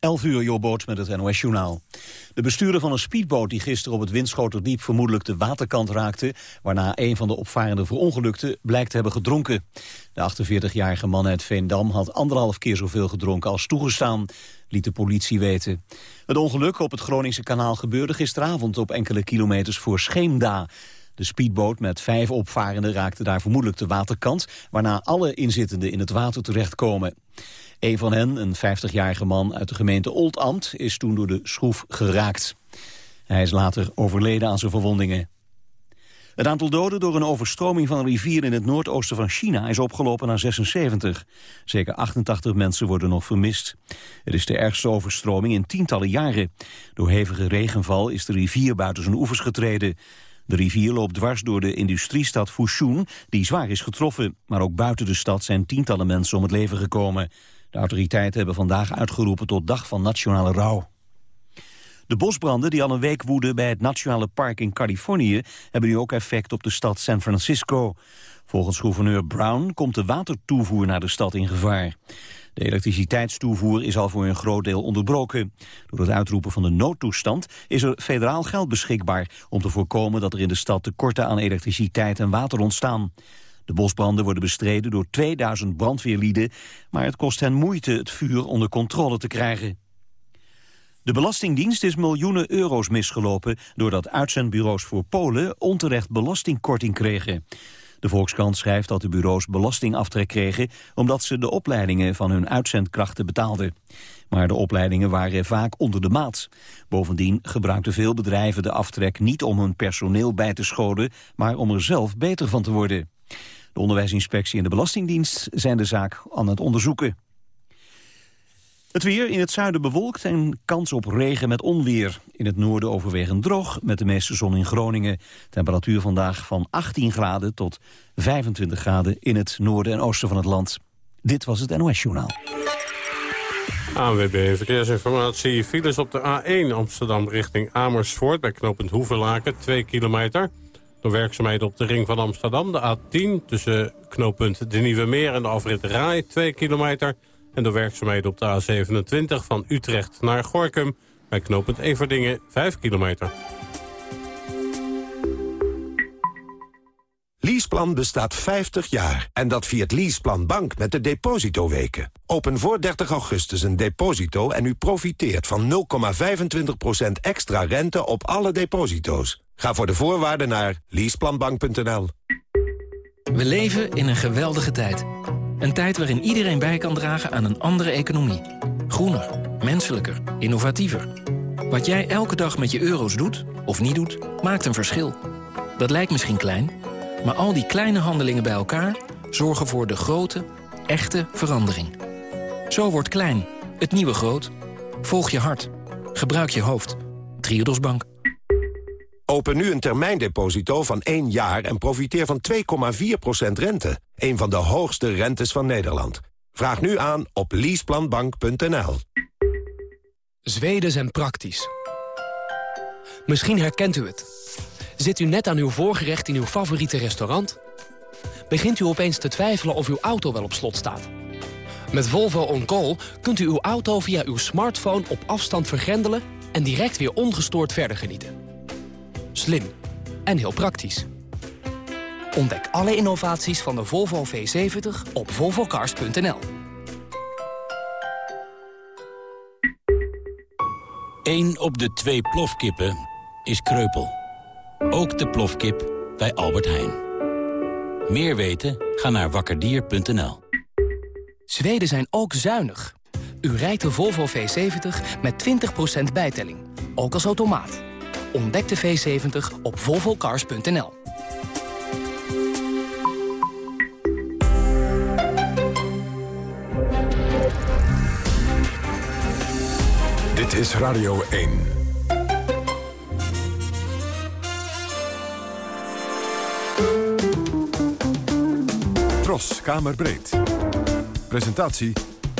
11 uur, Jobboot met het NOS-journaal. De bestuurder van een speedboot die gisteren op het Winschoterdiep vermoedelijk de waterkant raakte, waarna een van de opvarenden verongelukte, blijkt te hebben gedronken. De 48-jarige man uit Veendam had anderhalf keer zoveel gedronken als toegestaan, liet de politie weten. Het ongeluk op het Groningse kanaal gebeurde gisteravond op enkele kilometers voor Scheemda. De speedboot met vijf opvarenden raakte daar vermoedelijk de waterkant, waarna alle inzittenden in het water terechtkomen. Een van hen, een 50-jarige man uit de gemeente Oldambt, is toen door de schroef geraakt. Hij is later overleden aan zijn verwondingen. Het aantal doden door een overstroming van een rivier in het noordoosten van China is opgelopen naar 76. Zeker 88 mensen worden nog vermist. Het is de ergste overstroming in tientallen jaren. Door hevige regenval is de rivier buiten zijn oevers getreden. De rivier loopt dwars door de industriestad Fushun, die zwaar is getroffen. Maar ook buiten de stad zijn tientallen mensen om het leven gekomen. De autoriteiten hebben vandaag uitgeroepen tot dag van nationale rouw. De bosbranden die al een week woeden bij het Nationale Park in Californië... hebben nu ook effect op de stad San Francisco. Volgens gouverneur Brown komt de watertoevoer naar de stad in gevaar. De elektriciteitstoevoer is al voor een groot deel onderbroken. Door het uitroepen van de noodtoestand is er federaal geld beschikbaar... om te voorkomen dat er in de stad tekorten aan elektriciteit en water ontstaan. De bosbranden worden bestreden door 2000 brandweerlieden... maar het kost hen moeite het vuur onder controle te krijgen. De Belastingdienst is miljoenen euro's misgelopen... doordat uitzendbureaus voor Polen onterecht belastingkorting kregen. De Volkskrant schrijft dat de bureaus belastingaftrek kregen... omdat ze de opleidingen van hun uitzendkrachten betaalden. Maar de opleidingen waren vaak onder de maat. Bovendien gebruikten veel bedrijven de aftrek niet om hun personeel bij te scholen... maar om er zelf beter van te worden. De onderwijsinspectie en de Belastingdienst zijn de zaak aan het onderzoeken. Het weer in het zuiden bewolkt en kans op regen met onweer. In het noorden overwegend droog, met de meeste zon in Groningen. Temperatuur vandaag van 18 graden tot 25 graden in het noorden en oosten van het land. Dit was het NOS Journaal. ANWB Verkeersinformatie. Files op de A1 Amsterdam richting Amersfoort... bij knooppunt Hoevelaken, 2 kilometer. Door werkzaamheden op de ring van Amsterdam. De A10 tussen knooppunt De Nieuwe Meer en de afrit Rai, 2 kilometer... En door werkzaamheden op de A27 van Utrecht naar Gorkum... bij knooppunt Everdingen 5 kilometer. Leaseplan bestaat 50 jaar en dat viert Leaseplan Bank met de depositoweken. Open voor 30 augustus een deposito en u profiteert van 0,25% extra rente op alle deposito's. Ga voor de voorwaarden naar leaseplanbank.nl. We leven in een geweldige tijd. Een tijd waarin iedereen bij kan dragen aan een andere economie. Groener, menselijker, innovatiever. Wat jij elke dag met je euro's doet, of niet doet, maakt een verschil. Dat lijkt misschien klein, maar al die kleine handelingen bij elkaar... zorgen voor de grote, echte verandering. Zo wordt klein, het nieuwe groot. Volg je hart. Gebruik je hoofd. Triodos Bank. Open nu een termijndeposito van 1 jaar en profiteer van 2,4% rente. Een van de hoogste rentes van Nederland. Vraag nu aan op leaseplanbank.nl. Zweden zijn praktisch. Misschien herkent u het. Zit u net aan uw voorgerecht in uw favoriete restaurant? Begint u opeens te twijfelen of uw auto wel op slot staat? Met Volvo On Call kunt u uw auto via uw smartphone op afstand vergrendelen... en direct weer ongestoord verder genieten. Slim en heel praktisch. Ontdek alle innovaties van de Volvo V70 op volvocars.nl. Eén op de twee plofkippen is kreupel. Ook de plofkip bij Albert Heijn. Meer weten? Ga naar wakkerdier.nl. Zweden zijn ook zuinig. U rijdt de Volvo V70 met 20% bijtelling. Ook als automaat. Ontdek de V70 op volvocars.nl. Dit is Radio 1. Tros, Kamerbreed. Presentatie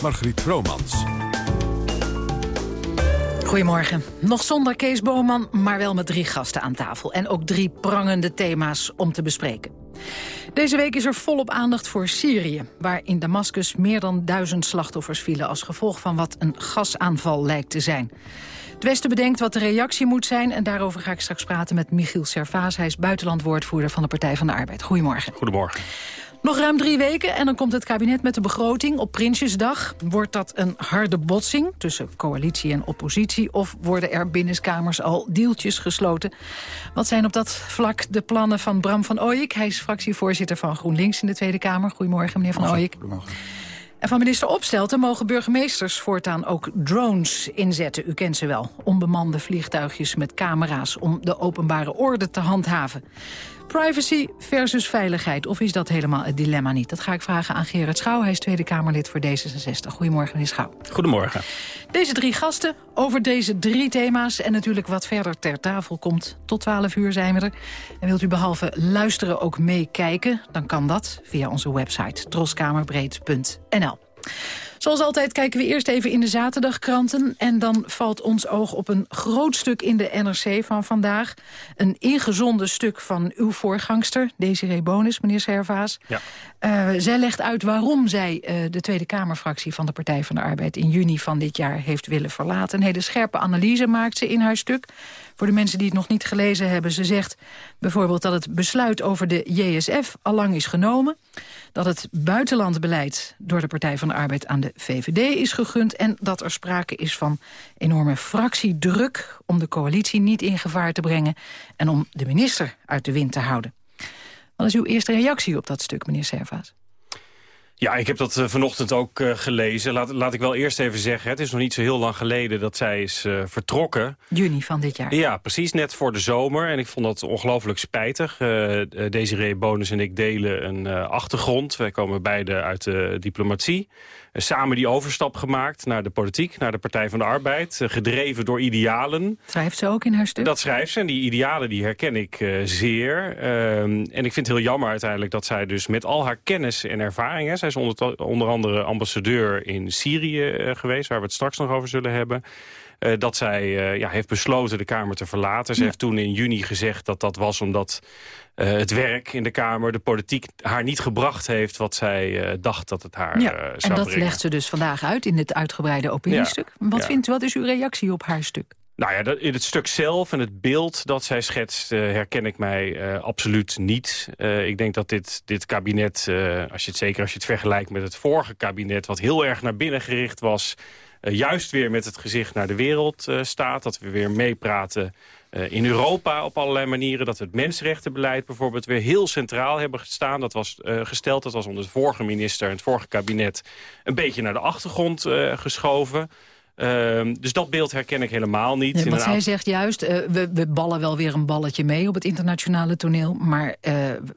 Margriet Vromans. Goedemorgen. Nog zonder Kees Boman, maar wel met drie gasten aan tafel. En ook drie prangende thema's om te bespreken. Deze week is er volop aandacht voor Syrië, waar in Damascus meer dan duizend slachtoffers vielen als gevolg van wat een gasaanval lijkt te zijn. Het Westen bedenkt wat de reactie moet zijn en daarover ga ik straks praten met Michiel Servaas. Hij is buitenlandwoordvoerder van de Partij van de Arbeid. Goedemorgen. Goedemorgen. Nog ruim drie weken en dan komt het kabinet met de begroting. Op Prinsjesdag wordt dat een harde botsing tussen coalitie en oppositie... of worden er binnenskamers al deeltjes gesloten? Wat zijn op dat vlak de plannen van Bram van Ooyek? Hij is fractievoorzitter van GroenLinks in de Tweede Kamer. Goedemorgen, meneer van Ooyek. Goedemorgen. En van minister Opstelten mogen burgemeesters voortaan ook drones inzetten. U kent ze wel. Onbemande vliegtuigjes met camera's om de openbare orde te handhaven. Privacy versus veiligheid. Of is dat helemaal het dilemma niet? Dat ga ik vragen aan Gerard Schouw. Hij is Tweede Kamerlid voor D66. Goedemorgen, meneer Schouw. Goedemorgen. Deze drie gasten over deze drie thema's... en natuurlijk wat verder ter tafel komt. Tot 12 uur zijn we er. En wilt u behalve luisteren ook meekijken... dan kan dat via onze website troskamerbreed.nl. Zoals altijd kijken we eerst even in de zaterdagkranten... en dan valt ons oog op een groot stuk in de NRC van vandaag. Een ingezonden stuk van uw voorgangster, Desiree Bonus, meneer Servaas. Ja. Uh, zij legt uit waarom zij uh, de Tweede Kamerfractie van de Partij van de Arbeid... in juni van dit jaar heeft willen verlaten. Een hele scherpe analyse maakt ze in haar stuk. Voor de mensen die het nog niet gelezen hebben, ze zegt bijvoorbeeld... dat het besluit over de JSF allang is genomen dat het buitenlandbeleid door de Partij van de Arbeid aan de VVD is gegund... en dat er sprake is van enorme fractiedruk om de coalitie niet in gevaar te brengen... en om de minister uit de wind te houden. Wat is uw eerste reactie op dat stuk, meneer Servaas? Ja, ik heb dat uh, vanochtend ook uh, gelezen. Laat, laat ik wel eerst even zeggen, het is nog niet zo heel lang geleden dat zij is uh, vertrokken. Juni van dit jaar. Ja, precies, net voor de zomer. En ik vond dat ongelooflijk spijtig. Desiree Bonus en ik delen een achtergrond. Wij komen beide uit de diplomatie. Samen die overstap gemaakt naar de politiek, naar de Partij van de Arbeid. gedreven door idealen. Schrijft ze ook in haar stuk? Dat schrijft ze en die idealen die herken ik zeer. Ehm, en ik vind het heel jammer uiteindelijk dat zij dus met al haar kennis en ervaring... Zij is onder, onder andere ambassadeur in Syrië uh, geweest... waar we het straks nog over zullen hebben. Uh, dat zij uh, ja, heeft besloten de Kamer te verlaten. Ze ja. heeft toen in juni gezegd dat dat was omdat het werk in de Kamer... de politiek haar niet gebracht heeft wat zij dacht dat het haar ja, zou En dat brengen. legt ze dus vandaag uit in het uitgebreide opiniestuk. Wat, vindt, wat is uw reactie op haar stuk? Nou ja, dat, in het stuk zelf en het beeld dat zij schetst... Uh, herken ik mij uh, absoluut niet. Uh, ik denk dat dit, dit kabinet, als je het, zeker als je het vergelijkt met het vorige kabinet... wat heel erg naar binnen gericht was... juist weer met het gezicht naar de wereld staat. Dat we weer meepraten in Europa op allerlei manieren. Dat we het mensenrechtenbeleid bijvoorbeeld weer heel centraal hebben gestaan. Dat was gesteld, dat was onder de vorige minister en het vorige kabinet... een beetje naar de achtergrond geschoven... Uh, dus dat beeld herken ik helemaal niet. Nee, want zij zegt juist, we, we, ballen wel weer een balletje mee op het internationale toneel... maar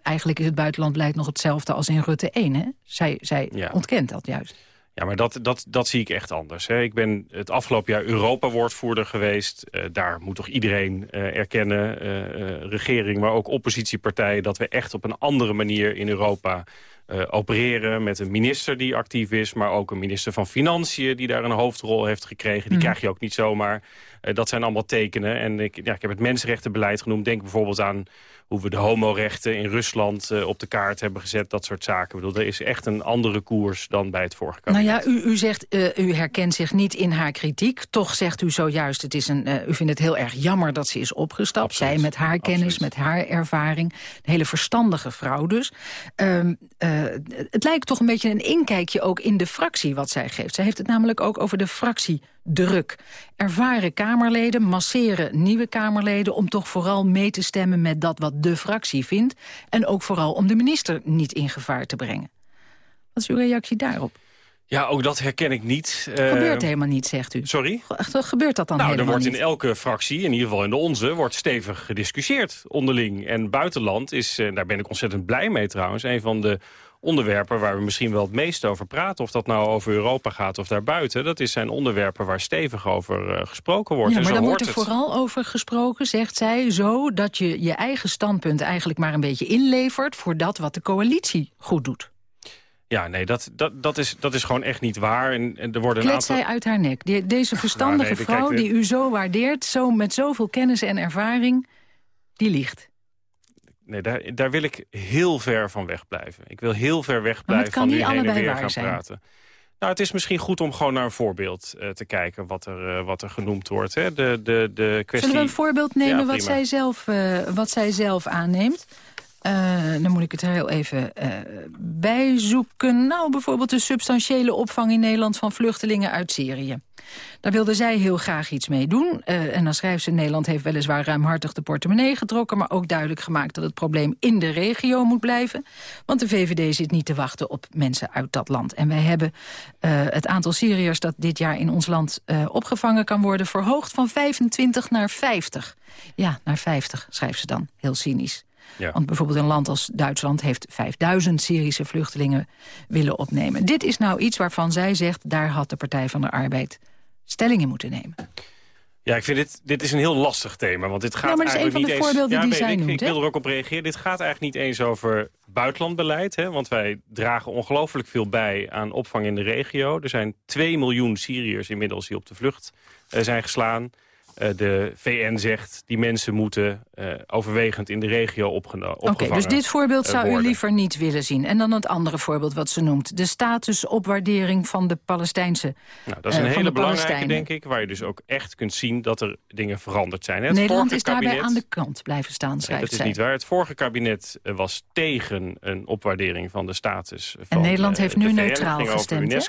eigenlijk is het buitenlandbeleid nog hetzelfde als in Rutte 1. Hè? Zij, zij ja. ontkent dat juist. Ja, maar dat, dat, dat zie ik echt anders. Hè. Ik ben het afgelopen jaar Europa-woordvoerder geweest. Uh, daar moet toch iedereen uh, erkennen, uh, regering, maar ook oppositiepartijen... dat we echt op een andere manier in Europa opereren met een minister die actief is... maar ook een minister van Financiën die daar een hoofdrol heeft gekregen. Die mm. krijg je ook niet zomaar. Dat zijn allemaal tekenen. En ik, ja, ik heb het mensenrechtenbeleid genoemd. Denk bijvoorbeeld aan hoe we de homorechten in Rusland uh, op de kaart hebben gezet. Dat soort zaken. Ik bedoel, er is echt een andere koers dan bij het vorige kabinet. Nou ja, u, u zegt, uh, u herkent zich niet in haar kritiek. Toch zegt u zojuist, het is een, uh, u vindt het heel erg jammer dat ze is opgestapt. Absoluut. Zij met haar kennis, Absoluut. met haar ervaring. Een hele verstandige vrouw dus. Um, het lijkt toch een beetje een inkijkje ook in de fractie wat zij geeft. Zij heeft het namelijk ook over de fractiedruk. Ervaren Kamerleden masseren nieuwe Kamerleden... om toch vooral mee te stemmen met dat wat de fractie vindt... en ook vooral om de minister niet in gevaar te brengen. Wat is uw reactie daarop? Ja, ook dat herken ik niet. Gebeurt uh, helemaal niet, zegt u. Sorry? Gebeurt dat dan nou, helemaal er wordt in elke fractie, in ieder geval in de onze... wordt stevig gediscussieerd onderling. En buitenland is, uh, daar ben ik ontzettend blij mee trouwens... een van de onderwerpen waar we misschien wel het meest over praten. Of dat nou over Europa gaat of daarbuiten. Dat is zijn onderwerpen waar stevig over uh, gesproken wordt. Ja, maar dan wordt er het. vooral over gesproken, zegt zij, zo dat je je eigen standpunt eigenlijk maar een beetje inlevert voor dat wat de coalitie goed doet. Ja, nee, dat, dat, dat, is, dat is gewoon echt niet waar. En, en er worden Klet aantal... zij uit haar nek. Deze verstandige Nou, nee, vrouw kijk, die u zo waardeert, zo met zoveel kennis en ervaring, die liegt. Nee daar, daar wil ik heel ver van wegblijven. Ik wil heel ver wegblijven van nu niet heen en weer gaan zijn. praten. Nou, het is misschien goed om gewoon naar een voorbeeld eh, te kijken... wat er, eh, wat er genoemd wordt. Hè. De, de, de kwestie... Zullen we een voorbeeld nemen Ja, wat, zij zelf, eh, wat zij zelf aanneemt? Eh, dan moet ik het er heel even eh bijzoeken. Nou, bijvoorbeeld de substantiële opvang in Nederland van vluchtelingen uit Syrië. Daar wilde zij heel graag iets mee doen. Eh, en dan schrijft ze, Nederland heeft weliswaar ruimhartig de portemonnee getrokken... maar ook duidelijk gemaakt dat het probleem in de regio moet blijven. Want de VVD zit niet te wachten op mensen uit dat land. En wij hebben het aantal Syriërs dat dit jaar in ons land opgevangen kan worden... verhoogd van 25 naar 50. Ja, naar 50, schrijft ze dan, heel cynisch. Ja. Want bijvoorbeeld een land als Duitsland heeft 5000 Syrische vluchtelingen willen opnemen. Dit is nou iets waarvan zij zegt, daar had de Partij van de Arbeid stelling in moeten nemen. Ja, ik vind dit, dit is een heel lastig thema. Want dit gaat Nou, maar dat is eigenlijk een van niet de eens... voorbeelden ja, die weet zij ik, noemt, Ik hè? wil er ook op reageren. Dit gaat eigenlijk niet eens over buitenlandbeleid. Hè, want wij dragen ongelooflijk veel bij aan opvang in de regio. Er zijn 2 miljoen Syriërs inmiddels die op de vlucht eh, zijn geslaan. Eh, de VN zegt die mensen moeten eh, overwegend in de regio opgeno- Oké, opgevangen dus dit voorbeeld eh, zou u worden. liever niet willen zien. En dan het andere voorbeeld wat ze noemt. De statusopwaardering van de Palestijnse Nou, dat is een hele belangrijke, denk ik. Waar je dus ook echt kunt zien dat er dingen veranderd zijn. Het Nederland is daarbij aan de kant blijven staan, Nee, schrijft dat is zij. niet waar. Het vorige kabinet was tegen een opwaardering van de status van Nederland eh, heeft nu neutraal gestemd, hè?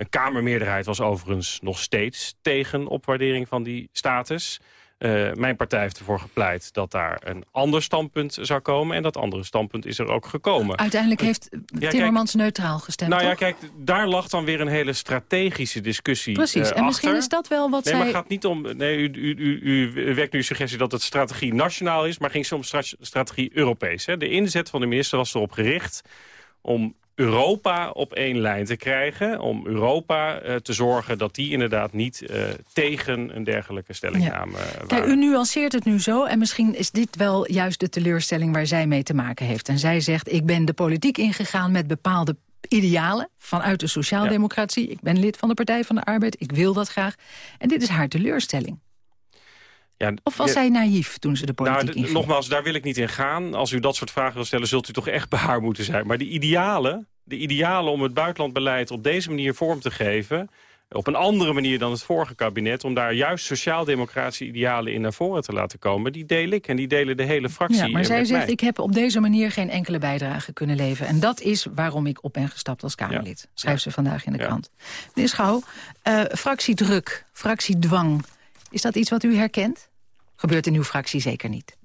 Een kamermeerderheid was overigens nog steeds tegen opwaardering van die status. Eh, mijn partij heeft ervoor gepleit dat daar een ander standpunt zou komen. En dat andere standpunt is er ook gekomen. Uiteindelijk heeft Timmermans neutraal gestemd, nou ja, kijk, daar lag dan weer een hele strategische discussie Precies, eh, en misschien achter. is dat wel wat nee, maar zij... het gaat niet om... Nee, u, u, u, u wekt nu suggestie dat het strategie nationaal is... maar ging soms stra strategie Europees. Hè? De inzet van de minister was erop gericht om Europa op één lijn te krijgen. Om Europa eh, te zorgen dat die inderdaad niet eh, tegen een dergelijke stellingname eh, waren. Kijk, u nuanceert het nu zo en misschien is dit wel juist de teleurstelling waar zij mee te maken heeft. En zij zegt, ik ben de politiek ingegaan met bepaalde idealen vanuit de sociaaldemocratie. Ik ben lid van de Partij van de Arbeid, ik wil dat graag. En dit is haar teleurstelling. Ja, Of was zij naïef toen ze de politiek Nou, d- inging? nogmaals, daar wil ik niet in gaan. Als u dat soort vragen wil stellen, zult u toch echt bij haar moeten zijn. Maar de idealen, de idealen om het buitenlandbeleid op deze manier vorm te geven... op een andere manier dan het vorige kabinet... om daar juist sociaal-democratische idealen in naar voren te laten komen... die deel ik en die delen de hele fractie Ja, maar zij zegt, mij. ik heb op deze manier geen enkele bijdrage kunnen leveren. En dat is waarom ik op ben gestapt als Kamerlid. Schrijft ze vandaag in de Ja. krant. Meneer Schouw, eh, fractiedruk, fractiedwang. Is dat iets wat u herkent? Gebeurt in uw fractie zeker niet.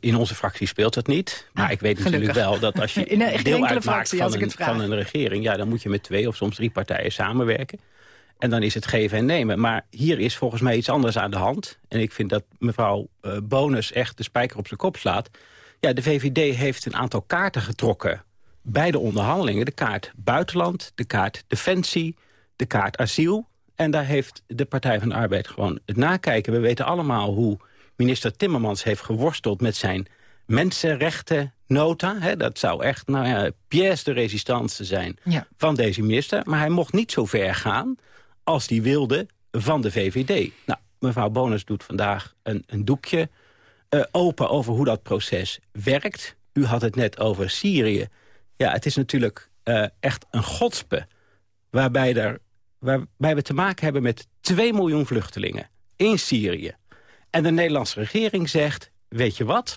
In onze fractie speelt het niet. Maar Ah, ik weet gelukkig. natuurlijk wel dat als je In deel uitmaakt fractie, van een, van een regering... ja, dan moet je met twee of soms drie partijen samenwerken. En dan is het geven en nemen. Maar hier is volgens mij iets anders aan de hand. En ik vind dat mevrouw eh, Bonus echt de spijker op zijn kop slaat. Ja, de VVD heeft een aantal kaarten getrokken bij de onderhandelingen. De kaart buitenland, de kaart defensie, de kaart asiel. En daar heeft de Partij van de Arbeid gewoon het nakijken. We weten allemaal hoe minister Timmermans heeft geworsteld met zijn mensenrechtennota. Hè, dat zou echt nou ja, pièce de résistance zijn Ja. van deze minister. Maar hij mocht niet zo ver gaan als hij wilde van de VVD. Nou, mevrouw Bonus doet vandaag een, een doekje eh, open over hoe dat proces werkt. U had het net over Syrië. Ja, het is natuurlijk eh, echt een godspe waarbij, er, waarbij we te maken hebben met 2 miljoen vluchtelingen in Syrië. En de Nederlandse regering zegt, weet je wat?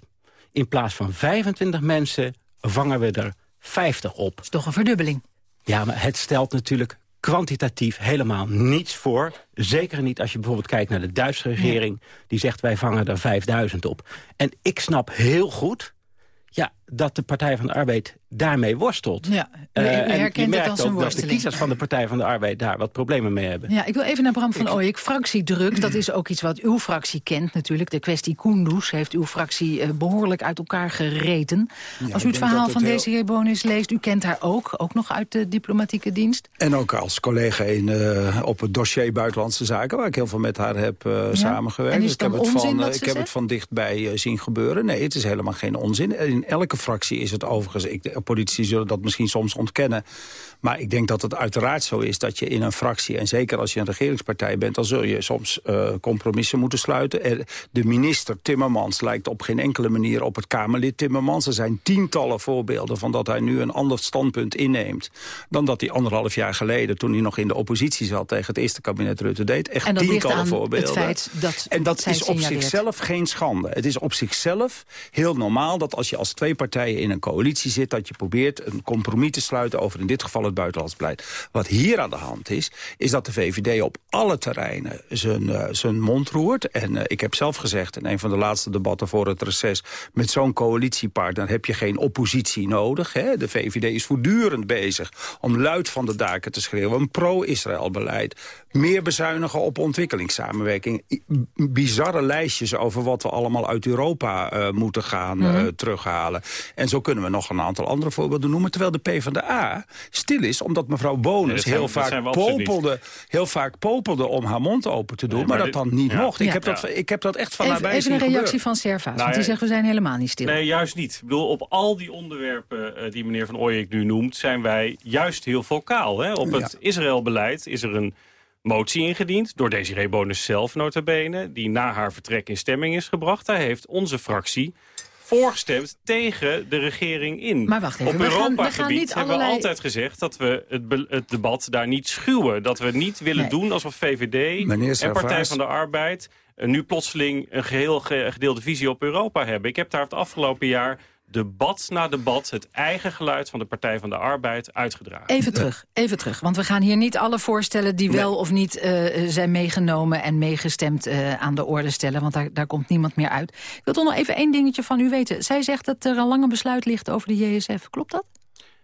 In plaats van 25 mensen vangen we er 50 op. is toch een verdubbeling. Ja, maar het stelt natuurlijk kwantitatief helemaal niets voor. Zeker niet als je bijvoorbeeld kijkt naar de Duitse regering... die zegt wij vangen er 5000 op. En ik snap heel goed ja, dat de Partij van de Arbeid daarmee worstelt. Ja, u, Eh, u en je herkent het merkt als een ook dat de kiezers van de Partij van de Arbeid... daar wat problemen mee hebben. Ja, ik wil even naar Bram van Ooyek. Fractiedruk, dat is ook iets wat uw fractie kent natuurlijk. De kwestie Koendoes heeft uw fractie eh, behoorlijk uit elkaar gereten. Als u het verhaal het van heel- Desiree Bonis leest, u kent haar ook. Ook nog uit de diplomatieke dienst. En ook als collega in, eh, op het dossier Buitenlandse Zaken... waar ik heel veel met haar heb eh, samengewerkt. En is Dus het ik heb dan het onzin van, wat ze Ik heb het van dichtbij zien gebeuren. Nee, het is helemaal geen onzin. In elke fractie is het overigens... Ik, op politici zullen dat misschien soms ontkennen. Maar ik denk dat het uiteraard zo is dat je in een fractie... en zeker als je een regeringspartij bent... dan zul je soms uh, compromissen moeten sluiten. De minister Timmermans lijkt op geen enkele manier op het Kamerlid Timmermans. Er zijn tientallen voorbeelden van dat hij nu een ander standpunt inneemt... dan dat hij anderhalf jaar geleden, toen hij nog in de oppositie zat... tegen het eerste kabinet Rutte deed. Echt en dat tientallen voorbeelden. het feit dat en dat is op zichzelf geen schande. Het is op zichzelf heel normaal dat als je als twee partijen in een coalitie zit... dat je probeert een compromis te sluiten over in dit geval buitenlands beleid. Wat hier aan de hand is, is dat de VVD op alle terreinen zijn, uh, zijn mond roert. En uh, ik heb zelf gezegd in een van de laatste debatten voor het reces... met zo'n coalitiepartner heb je geen oppositie nodig. Hè? De VVD is voortdurend bezig om luid van de daken te schreeuwen. Een pro-Israël beleid. Meer bezuinigen op ontwikkelingssamenwerking. Bizarre lijstjes over wat we allemaal uit Europa uh, moeten gaan mm -hmm. terughalen. En zo kunnen we nog een aantal andere voorbeelden noemen. Terwijl de PvdA stil is, omdat mevrouw Bonus nee, heel, vaak popelde, heel vaak popelde om haar mond open te doen. Nee, maar, maar, dat dan niet ja. mocht. Ik, ja. heb dat, ik heb dat echt van even, nabij Even een reactie van Servaas, Nou, want die ja, zegt we zijn helemaal niet stil. Nee, juist niet. Ik bedoel, op al die onderwerpen uh, die meneer Van Ooyek nu noemt... zijn wij juist heel vocaal. Hè? Op het Israëlbeleid is er een motie ingediend... door Desiree Bonus zelf nota bene... die na haar vertrek in stemming is gebracht. Daar heeft onze fractie voorgestemd tegen de regering in. Maar wacht even, Op we gaan- we gaan Europa-gebied hebben allerlei- we altijd gezegd... dat we het, debat daar niet schuwen. Dat we niet willen Nee. doen alsof VVD en. Partij van de Arbeid... eh, nu plotseling een geheel ge- gedeelde visie op Europa hebben. Ik heb daar het afgelopen jaar debat na debat... het eigen geluid van de Partij van de Arbeid uitgedragen. Even terug, even terug. Want we gaan hier niet alle voorstellen die wel of niet eh, zijn meegenomen en meegestemd eh, aan de orde stellen. Want daar, daar komt niemand meer uit. Ik wil toch nog even één dingetje van u weten. Zij zegt dat er een lange besluit ligt over de JSF. Klopt dat?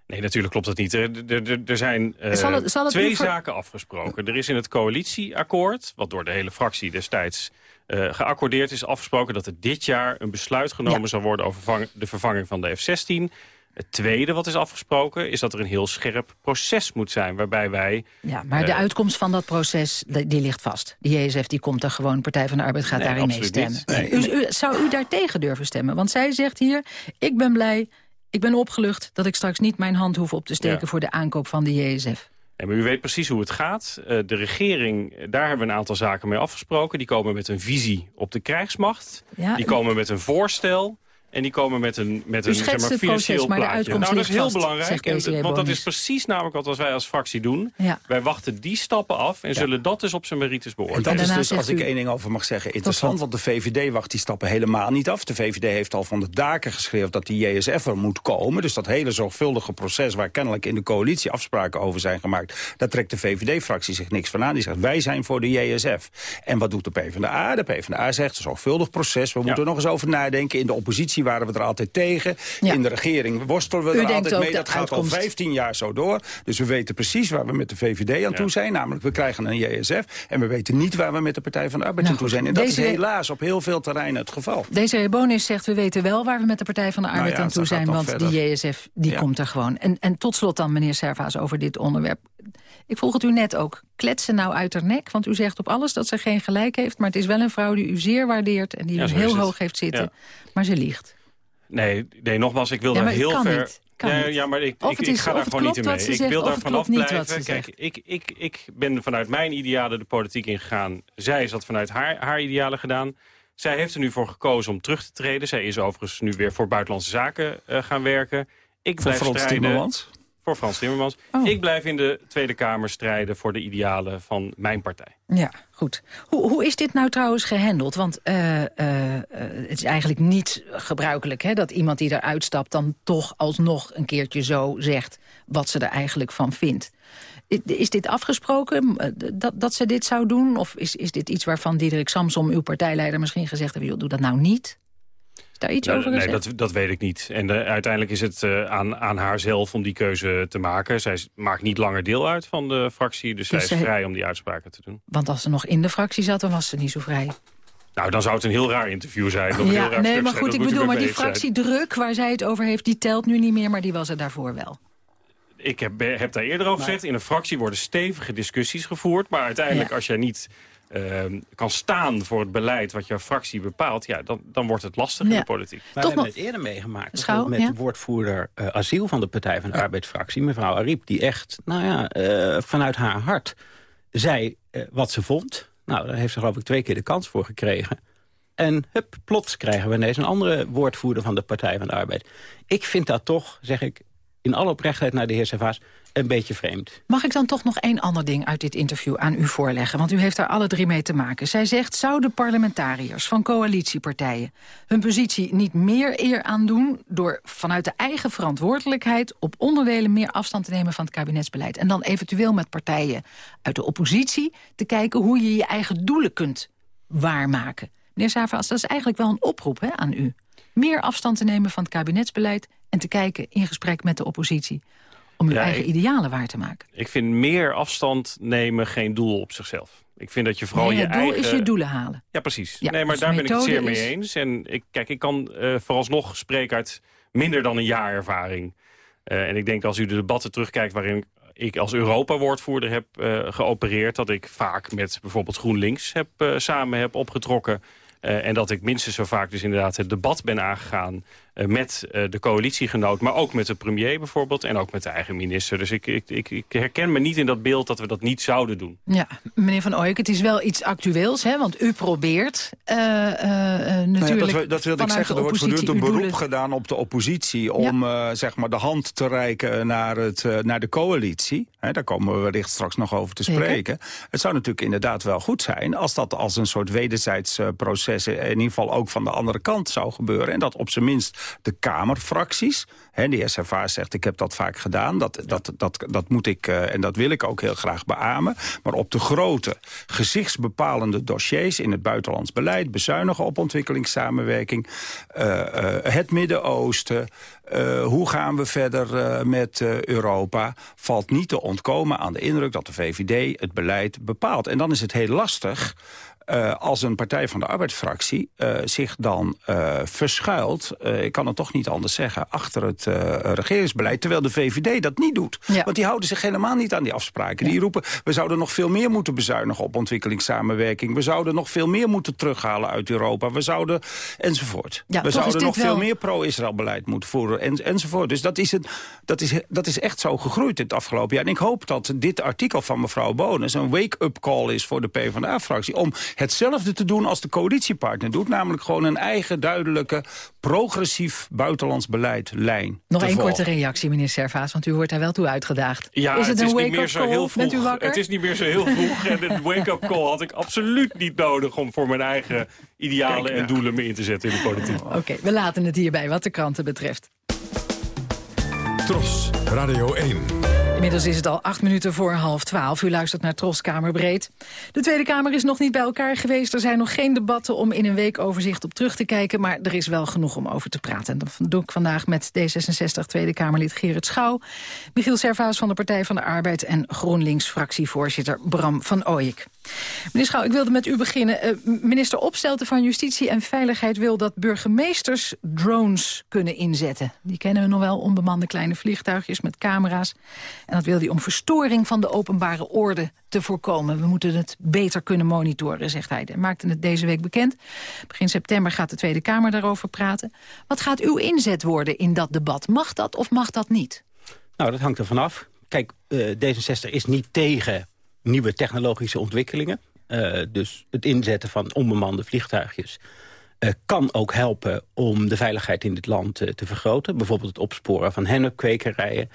Nee, natuurlijk klopt dat niet. Er, er, zijn eh, Zal het- zal het twee zaken afgesproken. Er is in het coalitieakkoord, wat door de hele fractie destijds eh, geaccordeerd is, afgesproken dat er dit jaar een besluit genomen Ja. zal worden over vervang- de vervanging van de F-16. Het tweede wat is afgesproken is dat er een heel scherp proces moet zijn, waarbij wij... Ja, maar de Eh, uitkomst van dat proces, die, die ligt vast. De JSF die komt er gewoon, Partij van de Arbeid gaat Nee, daarin meestemmen. niet. U, u- zou u daar tegen durven stemmen? Want zij zegt hier, ik ben blij, ik ben opgelucht... dat ik straks niet mijn hand hoef op te steken Ja. voor de aankoop van de JSF. Nee, maar u weet precies hoe het gaat. Eh, de regering, eh, daar hebben we een aantal zaken mee afgesproken. Die komen met een visie op de krijgsmacht. Ja, die komen met een voorstel. En die komen met een, met een zeg maar, proces, financieel maar de plaatje. uitkomst nou, dat is heel vast, belangrijk. En, want dat is precies namelijk wat wij als fractie doen. Ja. Wij wachten die stappen af en zullen dat dus op zijn merites En beoordelen. dat is dus, als ik één ding over mag zeggen, interessant. Want de VVD wacht die stappen helemaal niet af. De VVD heeft al van de daken geschreven dat die JSF er moet komen. Dus dat hele zorgvuldige proces waar kennelijk in de coalitie afspraken over zijn gemaakt... daar trekt de VVD-fractie zich niks van aan. Die zegt, wij zijn voor de JSF. En wat doet de PvdA? De PvdA zegt, een zorgvuldig proces. We moeten er nog eens over nadenken. In de oppositie waren we er altijd tegen. Ja. In de regering worstelen we U er altijd mee. Dat gaat al 15 jaar zo door. Dus we weten precies waar we met de VVD aan toe zijn. Namelijk, we krijgen een JSF. En we weten niet waar we met de Partij van de Arbeid Nou aan toe goed, zijn. En dat is helaas op heel veel terreinen het geval. Deze Bonis zegt, we weten wel waar we met de Partij van de Nou Arbeid ja, aan toe zijn... want verder. die JSF die komt er gewoon. En, en tot slot dan, meneer Servaas, over dit onderwerp. Ik vroeg het u net ook. Kletsen nou uit haar nek? Want u zegt op alles dat ze geen gelijk heeft... maar het is wel een vrouw die u zeer waardeert... en die Ja, u is heel hoog heeft zitten. Ja. Maar ze liegt. Nee, nee, nogmaals, ik wil Ja, daar heel kan ver... niet. Kan ja, maar ik, ik, ga daar gewoon niet in mee. ze Ik wil zegt, daar of het vanaf blijven. ze Kijk, ik, ik, ik ben vanuit mijn idealen de politiek ingegaan. Zij is dat vanuit haar, haar idealen gedaan. Zij heeft er nu voor gekozen om terug te treden. Zij is overigens nu weer voor buitenlandse zaken eh, gaan werken. Ik Voor blijf Frans strijden Timmermans. Voor Frans Timmermans. Oh. Ik blijf in de Tweede Kamer strijden voor de idealen van mijn partij. Ja, goed. Hoe, hoe is dit nou trouwens gehandeld? Want eh, eh, eh, het is eigenlijk niet gebruikelijk hè, dat iemand die eruit stapt... dan toch alsnog een keertje zo zegt wat ze er eigenlijk van vindt. Is dit afgesproken, dat, dat ze dit zou doen? Of is, is dit iets waarvan Diederik Samsom, uw partijleider, misschien gezegd heeft... joh, doe dat nou niet? Daar iets Nou, over nee, gezegd? dat, dat weet ik niet. En eh, uiteindelijk is het eh, aan, aan haar zelf om die keuze te maken. Zij maakt niet langer deel uit van de fractie. Dus, zij is zij- vrij om die uitspraken te doen. Want als ze nog in de fractie zat, dan was ze niet zo vrij. Nou, dan zou het een heel raar interview zijn. of een heel Ja, raar nee, maar goed, ik bedoel, maar die fractiedruk waar zij het over heeft... die telt nu niet meer, maar die was er daarvoor wel. Ik heb, heb daar eerder over gezegd. In een fractie worden stevige discussies gevoerd. Maar uiteindelijk, Ja. als jij niet ehm, kan staan voor het beleid wat jouw fractie bepaalt... Ja, dan, dan wordt het lastig in de politiek. Maar we hebben het eerder meegemaakt. Schouw, met ja. de woordvoerder eh, asiel van de Partij van de Arbeidsfractie, mevrouw Ariep, die echt, nou ja, eh, vanuit haar hart zei eh, wat ze vond. Nou, daar heeft ze geloof ik twee keer de kans voor gekregen. En hup, plots krijgen we ineens een andere woordvoerder van de Partij van de Arbeid. Ik vind dat toch, zeg ik, in alle oprechtheid naar de heer Servaas, een beetje vreemd. Mag ik dan toch nog één ander ding uit dit interview aan u voorleggen? Want u heeft daar alle drie mee te maken. Zij zegt, zouden parlementariërs van coalitiepartijen... hun positie niet meer eer aandoen... door vanuit de eigen verantwoordelijkheid... op onderdelen meer afstand te nemen van het kabinetsbeleid. En dan eventueel met partijen uit de oppositie... te kijken hoe je je eigen doelen kunt waarmaken. Meneer Savaas, dat is eigenlijk wel een oproep hè, aan u. Meer afstand te nemen van het kabinetsbeleid... en te kijken in gesprek met de oppositie... om uw Ja, eigen ik- idealen waar te maken. Ik vind meer afstand nemen geen doel op zichzelf. Ik vind dat je vooral Nee, je het doel eigen... is je doelen halen. Ja, precies. Ja, nee, maar dus daar ben ik het zeer mee is- eens. En ik, kijk, ik kan eh, vooralsnog spreken uit minder dan een jaar ervaring. Eh, en ik denk als u de debatten terugkijkt waarin ik als Europa-woordvoerder heb eh, geopereerd... dat ik vaak met bijvoorbeeld GroenLinks heb, samen heb opgetrokken... En dat ik minstens zo vaak dus inderdaad het debat ben aangegaan... eh, met eh, de coalitiegenoot, maar ook met de premier bijvoorbeeld... en ook met de eigen minister. Dus ik, ik, ik, ik herken me niet in dat beeld dat we dat niet zouden doen. Ja, meneer Van Ooyek, het is wel iets actueels, hè? want u probeert eh, Nou ja, natuurlijk dat, dat wilde ik zeggen. Er wordt voortdurend een beroep gedaan op de oppositie... om eh, zeg maar de hand te reiken naar, het, eh, naar de coalitie. Hè, daar komen we wellicht straks nog over te Zeker. spreken. Het zou natuurlijk inderdaad wel goed zijn... als dat als een soort wederzijds proces... in ieder geval ook van de andere kant zou gebeuren. En dat op zijn minst de Kamerfracties... Hè, de Servaas zegt, ik heb dat vaak gedaan. Dat, dat, dat, dat moet ik eh, en dat wil ik ook heel graag beamen. Maar op de grote, gezichtsbepalende dossiers... in het buitenlands beleid, bezuinigen op ontwikkelingssamenwerking... eh, eh, het Midden-Oosten, hoe gaan we verder met Europa... valt niet te ontkomen aan de indruk dat de VVD het beleid bepaalt. En dan is het heel lastig... eh, als een Partij van de Arbeidsfractie eh, zich dan eh, verschuilt... ik kan het toch niet anders zeggen, achter het regeringsbeleid... terwijl de VVD dat niet doet. Ja. Want die houden zich helemaal niet aan die afspraken. Die roepen, we zouden nog veel meer moeten bezuinigen op ontwikkelingssamenwerking. We zouden nog veel meer moeten terughalen uit Europa. We zouden, enzovoort. Ja, we zouden nog veel meer pro-Israël beleid moeten voeren, en, enzovoort. Dus dat is, het, dat, is, dat is echt zo gegroeid het afgelopen jaar. En ik hoop dat dit artikel van mevrouw Bonus een wake-up call is voor de PvdA-fractie... om hetzelfde te doen als de coalitiepartner doet. Namelijk gewoon een eigen duidelijke progressief buitenlands beleid lijn Nog één korte reactie, meneer Servaas, want u wordt daar wel toe uitgedaagd. Ja, is het, een niet wake-up meer zo call? heel vroeg. Bent u wakker? Het is niet meer zo heel vroeg. en een wake-up call had ik absoluut niet nodig... om voor mijn eigen idealen Kijk, en ja. doelen me in te zetten in de politiek. Oké, we laten het hierbij wat de kranten betreft. Tros, Radio 1. Inmiddels is het al acht minuten voor half twaalf. U luistert naar Tros Kamerbreed. De Tweede Kamer is nog niet bij elkaar geweest. Er zijn nog geen debatten om in een week overzicht op terug te kijken. Maar er is wel genoeg om over te praten. En dat doe ik vandaag met D66 Tweede Kamerlid Gerrit Schouw. Michiel Servaas van de Partij van de Arbeid. En GroenLinks fractievoorzitter Bram van Ooyek. Meneer Schouw, ik wilde met u beginnen. Eh, minister Opstelten van Justitie en Veiligheid wil dat burgemeesters drones kunnen inzetten. Die kennen we nog wel, onbemande kleine vliegtuigjes met camera's. En dat wil hij om verstoring van de openbare orde te voorkomen. We moeten het beter kunnen monitoren, zegt hij. Hij maakte het deze week bekend. Begin september gaat de Tweede Kamer daarover praten. Wat gaat uw inzet worden in dat debat? Mag dat of mag dat niet? Nou, dat hangt er vanaf. Kijk, eh, D66 is niet tegen nieuwe technologische ontwikkelingen. Eh, dus het inzetten van onbemande vliegtuigjes... eh, kan ook helpen om de veiligheid in dit land eh, te vergroten. Bijvoorbeeld het opsporen van hennepkwekerijen.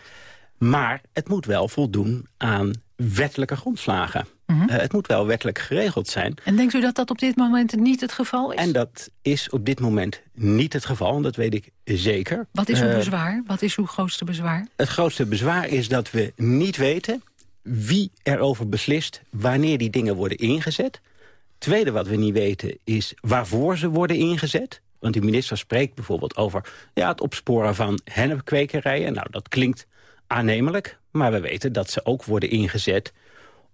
Maar het moet wel voldoen aan wettelijke grondslagen. Mhm. Het moet wel wettelijk geregeld zijn. En denkt u dat dat op dit moment niet het geval is? En dat is op dit moment niet het geval, en dat weet ik zeker. Wat is uw bezwaar? Wat is uw grootste bezwaar? het grootste bezwaar is dat we niet weten wie erover beslist wanneer die dingen worden ingezet. Tweede wat we niet weten is waarvoor ze worden ingezet. Want de minister spreekt bijvoorbeeld over ja, het opsporen van hennepkwekerijen. Nou, dat klinkt aannemelijk, maar we weten dat ze ook worden ingezet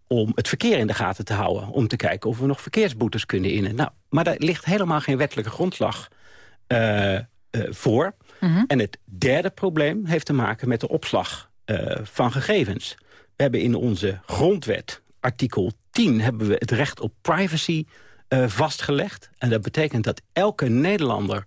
om het verkeer in de gaten te houden. Om te kijken of we nog verkeersboetes kunnen innen. Nou, maar daar ligt helemaal geen wettelijke grondslag eh, eh, voor. En het derde probleem heeft te maken met de opslag eh, van gegevens. We hebben in onze grondwet artikel 10 hebben we het recht op privacy uh, vastgelegd. En dat betekent dat elke Nederlander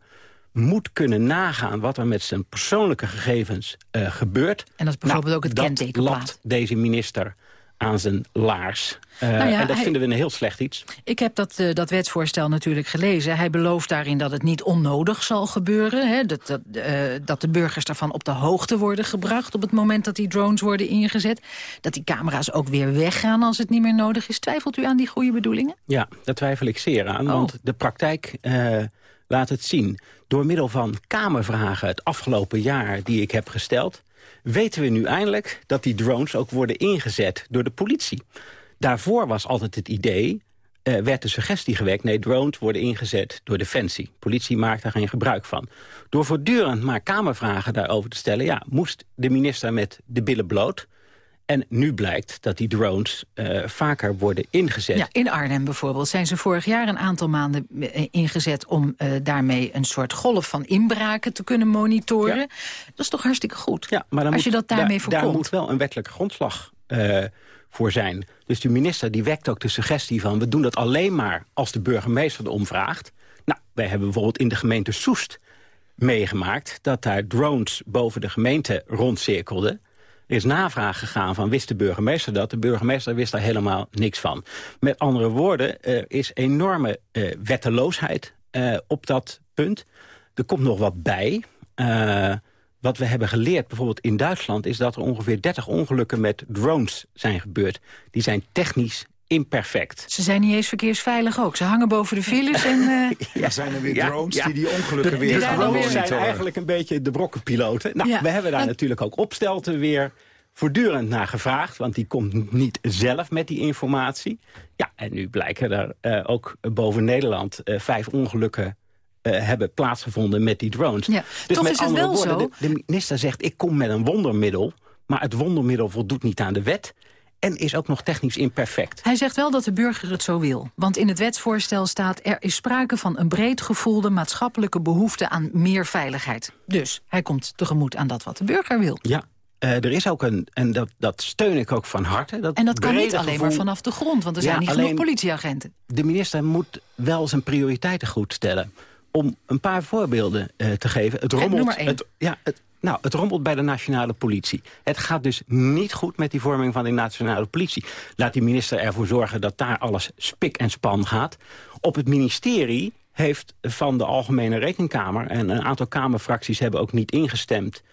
moet kunnen nagaan wat er met zijn persoonlijke gegevens uh, gebeurt. En dat is bijvoorbeeld nou, ook het kentekenplaat. deze minister aan zijn laars. Uh, nou ja, en dat vinden we een heel slecht iets. Ik heb dat, uh, dat wetsvoorstel natuurlijk gelezen. Hij belooft daarin dat het niet onnodig zal gebeuren. Hè? Dat, dat, uh, dat de burgers daarvan op de hoogte worden gebracht... op het moment dat die drones worden ingezet. Dat die camera's ook weer weggaan als het niet meer nodig is. Twijfelt u aan die goede bedoelingen? Ja, daar twijfel ik zeer aan. Oh. Want de praktijk laat het zien. Door middel van kamervragen het afgelopen jaar die ik heb gesteld weten we nu eindelijk dat die drones ook worden ingezet door de politie. Daarvoor was altijd het idee, uh, werd de suggestie gewekt... nee, drones worden ingezet door Defensie. Politie maakt daar geen gebruik van. Door voortdurend maar kamervragen daarover te stellen... ja, moest de minister met de billen bloot... En nu blijkt dat die drones uh, vaker worden ingezet. Ja, in Arnhem bijvoorbeeld zijn ze vorig jaar een aantal maanden eh, ingezet... om uh, daarmee een soort golf van inbraken te kunnen monitoren. Ja. Dat is toch hartstikke goed, ja, maar dan als moet, je dat daarmee daar, voorkomt. Daar moet wel een wettelijke grondslag uh, voor zijn. Dus de minister die wekt ook de suggestie van... we doen dat alleen maar als de burgemeester erom vraagt. Nou, wij hebben bijvoorbeeld in de gemeente Soest meegemaakt... dat daar drones boven de gemeente rondcirkelden... Er is navraag gegaan van wist de burgemeester dat. De burgemeester wist daar helemaal niks van. Met andere woorden, er is enorme uh, wetteloosheid uh, op dat punt. Er komt nog wat bij. Uh, wat we hebben geleerd bijvoorbeeld in Duitsland... is dat er ongeveer 30 ongelukken met drones zijn gebeurd. Die zijn technisch imperfect. Ze zijn niet eens verkeersveilig ook. Ze hangen boven de files en... Uh... ja, zijn er weer drones ja, ja. die die ongelukken weer gaan drones zijn eigenlijk een beetje de brokkenpiloten. Nou, Ja. we hebben daar En- natuurlijk ook opstelten weer voortdurend naar gevraagd. Want die komt niet zelf met die informatie. Ja, en nu blijken er eh, ook boven Nederland eh, vijf ongelukken eh, hebben plaatsgevonden met die drones. Ja, Dus toch met is het andere wel woorden, zo. De, de minister zegt, ik kom met een wondermiddel... maar het wondermiddel voldoet niet aan de wet... en is ook nog technisch imperfect. Hij zegt wel dat de burger het zo wil. Want in het wetsvoorstel staat... er is sprake van een breed gevoelde maatschappelijke behoefte aan meer veiligheid. Dus hij komt tegemoet aan dat wat de burger wil. Ja, eh, er is ook een, en dat, dat steun ik ook van harte... Dat En dat kan niet alleen gevoel- maar vanaf de grond, want er Ja, zijn niet genoeg politieagenten. de minister moet wel zijn prioriteiten goed stellen. Om een paar voorbeelden eh, te geven. Het rommelt. Het, ja, het, nou, het rommelt bij de nationale politie. Het gaat dus niet goed met die vorming van die nationale politie. Laat die minister ervoor zorgen dat daar alles spik en span gaat. Op het ministerie heeft van de Algemene Rekenkamer... en een aantal Kamerfracties hebben ook niet ingestemd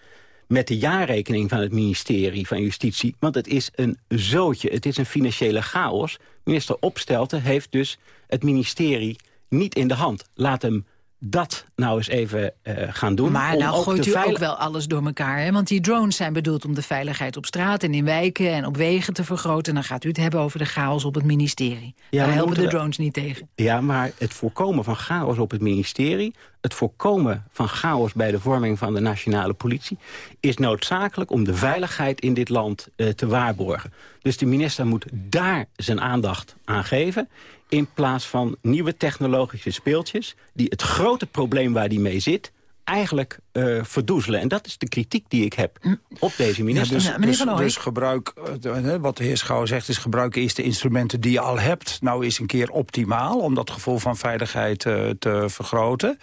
met de jaarrekening van het ministerie van Justitie. Want het is een zootje, het is een financiële chaos. Minister Opstelten heeft dus het ministerie niet in de hand. Laat hem dat nou eens even eh, gaan doen. Maar nou ook gooit u ook wel alles door elkaar. Hè? Want die drones zijn bedoeld om de veiligheid op straat en in wijken en op wegen te vergroten. Dan gaat u het hebben over de chaos op het ministerie. maar Daar helpen de drones niet tegen. Ja, maar het voorkomen van chaos op het ministerie... het voorkomen van chaos bij de vorming van de nationale politie... is noodzakelijk om de veiligheid in dit land eh, te waarborgen. Dus de minister moet daar zijn aandacht aan geven... in plaats van nieuwe technologische speeltjes... die het grote probleem waar die mee zit eigenlijk eh, verdoezelen. En dat is de kritiek die ik heb op deze Ja, minister. dus, Ja, dus, Van Ooy. dus gebruik, eh, wat de heer Schouwer zegt, is gebruik eerst de instrumenten die je al hebt. Nou is een keer optimaal om dat gevoel van veiligheid eh, te vergroten.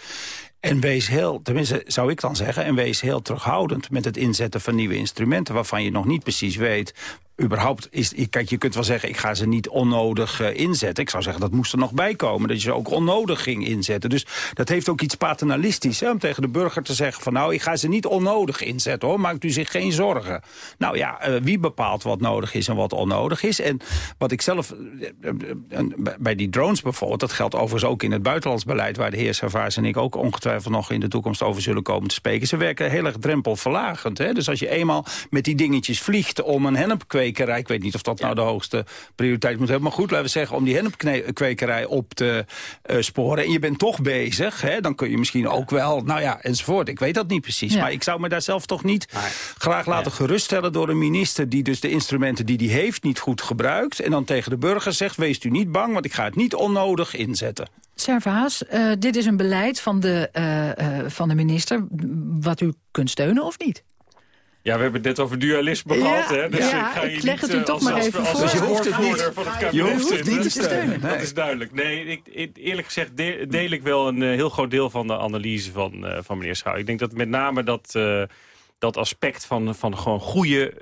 En wees heel, tenminste zou ik dan zeggen, en wees heel terughoudend met het inzetten van nieuwe instrumenten waarvan je nog niet precies weet überhaupt is, kijk, je kunt wel zeggen, ik ga ze niet onnodig eh, inzetten. Ik zou zeggen, dat moest er nog bij komen, dat je ze ook onnodig ging inzetten. Dus dat heeft ook iets paternalistisch, hè, om tegen de burger te zeggen van, nou, ik ga ze niet onnodig inzetten, hoor, maakt u zich geen zorgen. Nou ja, eh, wie bepaalt wat nodig is en wat onnodig is? En wat ik zelf, eh, bij die drones bijvoorbeeld, dat geldt overigens ook in het buitenlands beleid, waar de heer Savaas en ik ook ongetwijfeld nog in de toekomst over zullen komen te spreken. Ze werken heel erg drempelverlagend. Hè? Dus als je eenmaal met die dingetjes vliegt om een hennepkwekerij, ik weet niet of dat nou de hoogste prioriteit moet hebben, maar goed, laten we zeggen, om die hennepkwekerij op te eh, sporen en je bent toch bezig, hè, dan kun je misschien ook wel, nou ja, enzovoort. Ik weet dat niet precies, Ja. maar ik zou me daar zelf toch niet graag laten geruststellen door een minister die dus de instrumenten die die heeft niet goed gebruikt en dan tegen de burger zegt, wees u niet bang, want ik ga het niet onnodig inzetten. Servaas, eh, dit is een beleid van de, eh, van de minister wat u kunt steunen of niet? Ja, we hebben het net over dualisme Ja, gehad. Hè? Dus ja, ik ga ik leg niet het u eh, toch maar even als, voor. als Je hoeft het niet- van het je hoeft het niet te steunen. Dat is duidelijk. Nee, ik, eerlijk gezegd de- deel ik wel een eh, heel groot deel van de analyse van, eh, van meneer Schouw. Ik denk dat met name dat, dat aspect van, van gewoon goede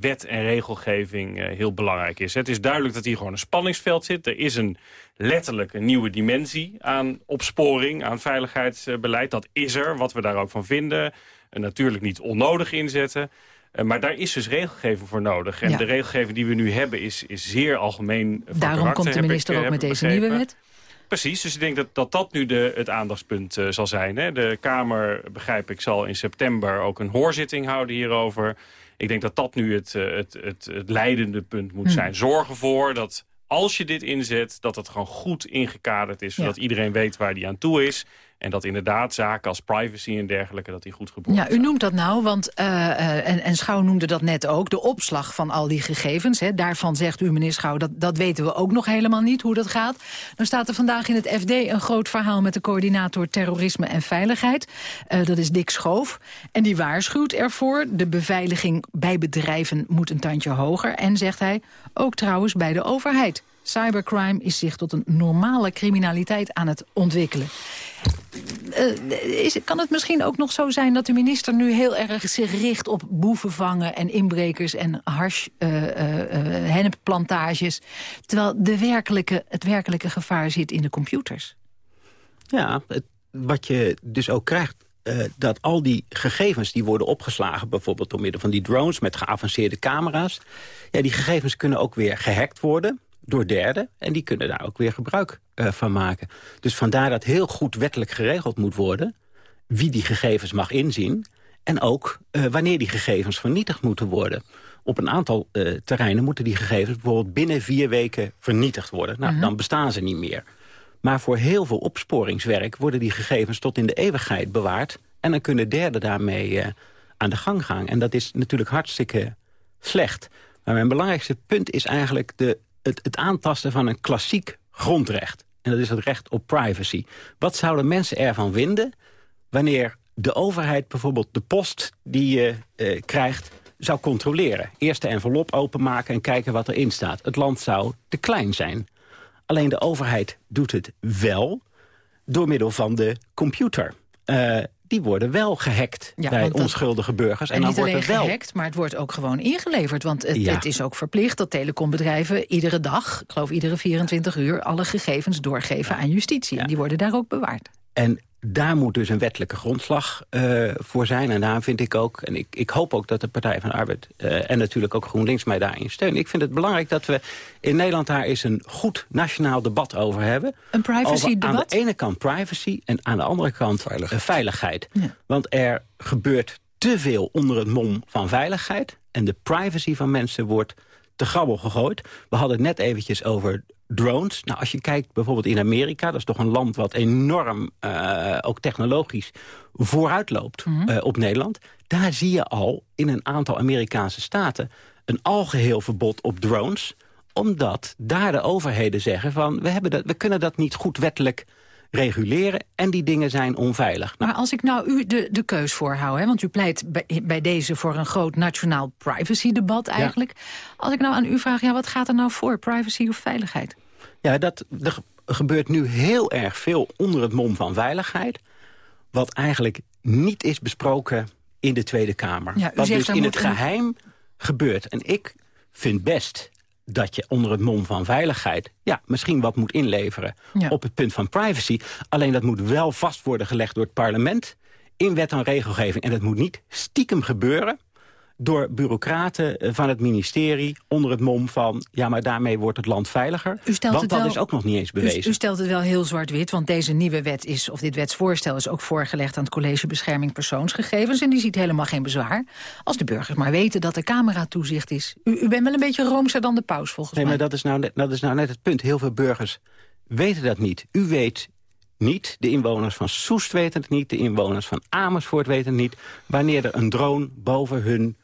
wet en regelgeving heel belangrijk is. Het is duidelijk dat hier gewoon een spanningsveld zit. Er is een letterlijk een nieuwe dimensie aan opsporing, aan veiligheidsbeleid. Dat is er, wat we daar ook van vinden. Natuurlijk niet onnodig inzetten. Eh, Maar daar is dus regelgeving voor nodig. En Ja. de regelgeving die we nu hebben is, is zeer algemeen van Daarom karakter, komt de minister ik, eh, ook met deze begrepen. nieuwe wet. Precies, dus ik denk dat dat, dat nu de, het aandachtspunt eh, zal zijn. Hè. De Kamer, begrijp ik, zal in september ook een hoorzitting houden hierover. Ik denk dat dat nu het, het, het, het leidende punt moet Hm. zijn. Zorg ervoor dat als je dit inzet, dat het gewoon goed ingekaderd is. Zodat Ja. iedereen weet waar die aan toe is. En dat inderdaad zaken als privacy en dergelijke, dat die goed geborgd Ja, u noemt dat nou, want eh, eh, en, en Schouw noemde dat net ook, de opslag van al die gegevens. Hè, daarvan zegt u, meneer Schouw, dat, dat weten we ook nog helemaal niet hoe dat gaat. Dan staat er vandaag in het FD een groot verhaal met de coördinator terrorisme en veiligheid. Eh, dat is Dick Schoof. En die waarschuwt ervoor, de beveiliging bij bedrijven moet een tandje hoger. En zegt hij, ook trouwens bij de overheid. Cybercrime is zich tot een normale criminaliteit aan het ontwikkelen. Eh, is, kan het misschien ook nog zo zijn dat de minister nu heel erg zich richt op boeven vangen en inbrekers en hash, eh, eh, eh, hennepplantages, terwijl de werkelijke, het werkelijke gevaar zit in de computers? Ja, wat je dus ook krijgt... dat al die gegevens die worden opgeslagen... bijvoorbeeld door middel van die drones met geavanceerde camera's... Ja, die gegevens kunnen ook weer gehackt worden door derden... en die kunnen daar ook weer gebruik eh, van maken. Dus vandaar dat heel goed wettelijk geregeld moet worden... wie die gegevens mag inzien... en ook eh, wanneer die gegevens vernietigd moeten worden. Op een aantal eh, terreinen moeten die gegevens bijvoorbeeld binnen vier weken vernietigd worden. Nou, dan bestaan ze niet meer. Maar voor heel veel opsporingswerk worden die gegevens tot in de eeuwigheid bewaard. En dan kunnen derden daarmee aan de gang gaan. En dat is natuurlijk hartstikke slecht. Maar mijn belangrijkste punt is eigenlijk de, het, aantasten van een klassiek grondrecht. En dat is het recht op privacy. Wat zouden mensen ervan vinden wanneer de overheid bijvoorbeeld de post die je eh, krijgt zou controleren? Eerst de envelop openmaken en kijken wat erin staat. Het land zou te klein zijn. Alleen de overheid doet het wel door middel van de computer. Eh, die worden wel gehackt Ja, bij dat- onschuldige burgers. En, En, dan niet wordt alleen wel gehackt, maar het wordt ook gewoon ingeleverd. Want het, Ja. het is ook verplicht dat telecombedrijven iedere dag... ik geloof iedere 24 uur, alle gegevens doorgeven aan justitie. En die worden daar ook bewaard. En daar moet dus een wettelijke grondslag eh, voor zijn. En daarom vind ik ook, en ik, ik hoop ook dat de Partij van de Arbeid... eh, en natuurlijk ook GroenLinks mij daarin steunen. Ik vind het belangrijk dat we in Nederland daar eens een goed nationaal debat over hebben. Een Over privacy-debat? aan de ene kant privacy en aan de andere kant veiligheid. veiligheid. Want er gebeurt te veel onder het mom van veiligheid. En de privacy van mensen wordt te grabbel gegooid. We hadden het net eventjes over drones. Nou, als je kijkt bijvoorbeeld in Amerika... dat is toch een land wat enorm, eh, ook technologisch, vooruitloopt eh, op Nederland. Daar zie je al in een aantal Amerikaanse staten... een algeheel verbod op drones omdat daar de overheden zeggen van... we, hebben dat, we kunnen dat niet goed wettelijk reguleren en die dingen zijn onveilig. Nou, Maar als ik nou u de, de keus voorhoud, hè, want u pleit bij, bij deze voor een groot nationaal privacy-debat eigenlijk. Als ik nou aan u vraag, ja, wat gaat er nou voor, privacy of veiligheid? Ja, dat, er ge- gebeurt nu heel erg veel onder het mom van veiligheid... wat eigenlijk niet is besproken in de Tweede Kamer. Ja, wat dus in het een- geheim gebeurt. En ik vind best dat je onder het mom van veiligheid... ja, misschien wat moet inleveren Ja. op het punt van privacy. Alleen dat moet wel vast worden gelegd door het parlement... in wet en regelgeving. En dat moet niet stiekem gebeuren door bureaucraten eh, van het ministerie onder het mom van... ja, maar daarmee wordt het land veiliger. U stelt Want het dat wel- is ook nog niet eens bewezen. u stelt het wel heel zwart-wit, want deze nieuwe wet is, of dit wetsvoorstel is ook voorgelegd aan het College Bescherming Persoonsgegevens. En die ziet helemaal geen bezwaar. Als de burgers maar weten dat er cameratoezicht is. U, u bent wel een beetje roomser dan de paus, volgens Nee, mij. maar dat is, nou net, dat is nou net het punt. Heel veel burgers weten dat niet. U weet niet, de inwoners van Soest weten het niet... de inwoners van Amersfoort weten het niet... wanneer er een drone boven hun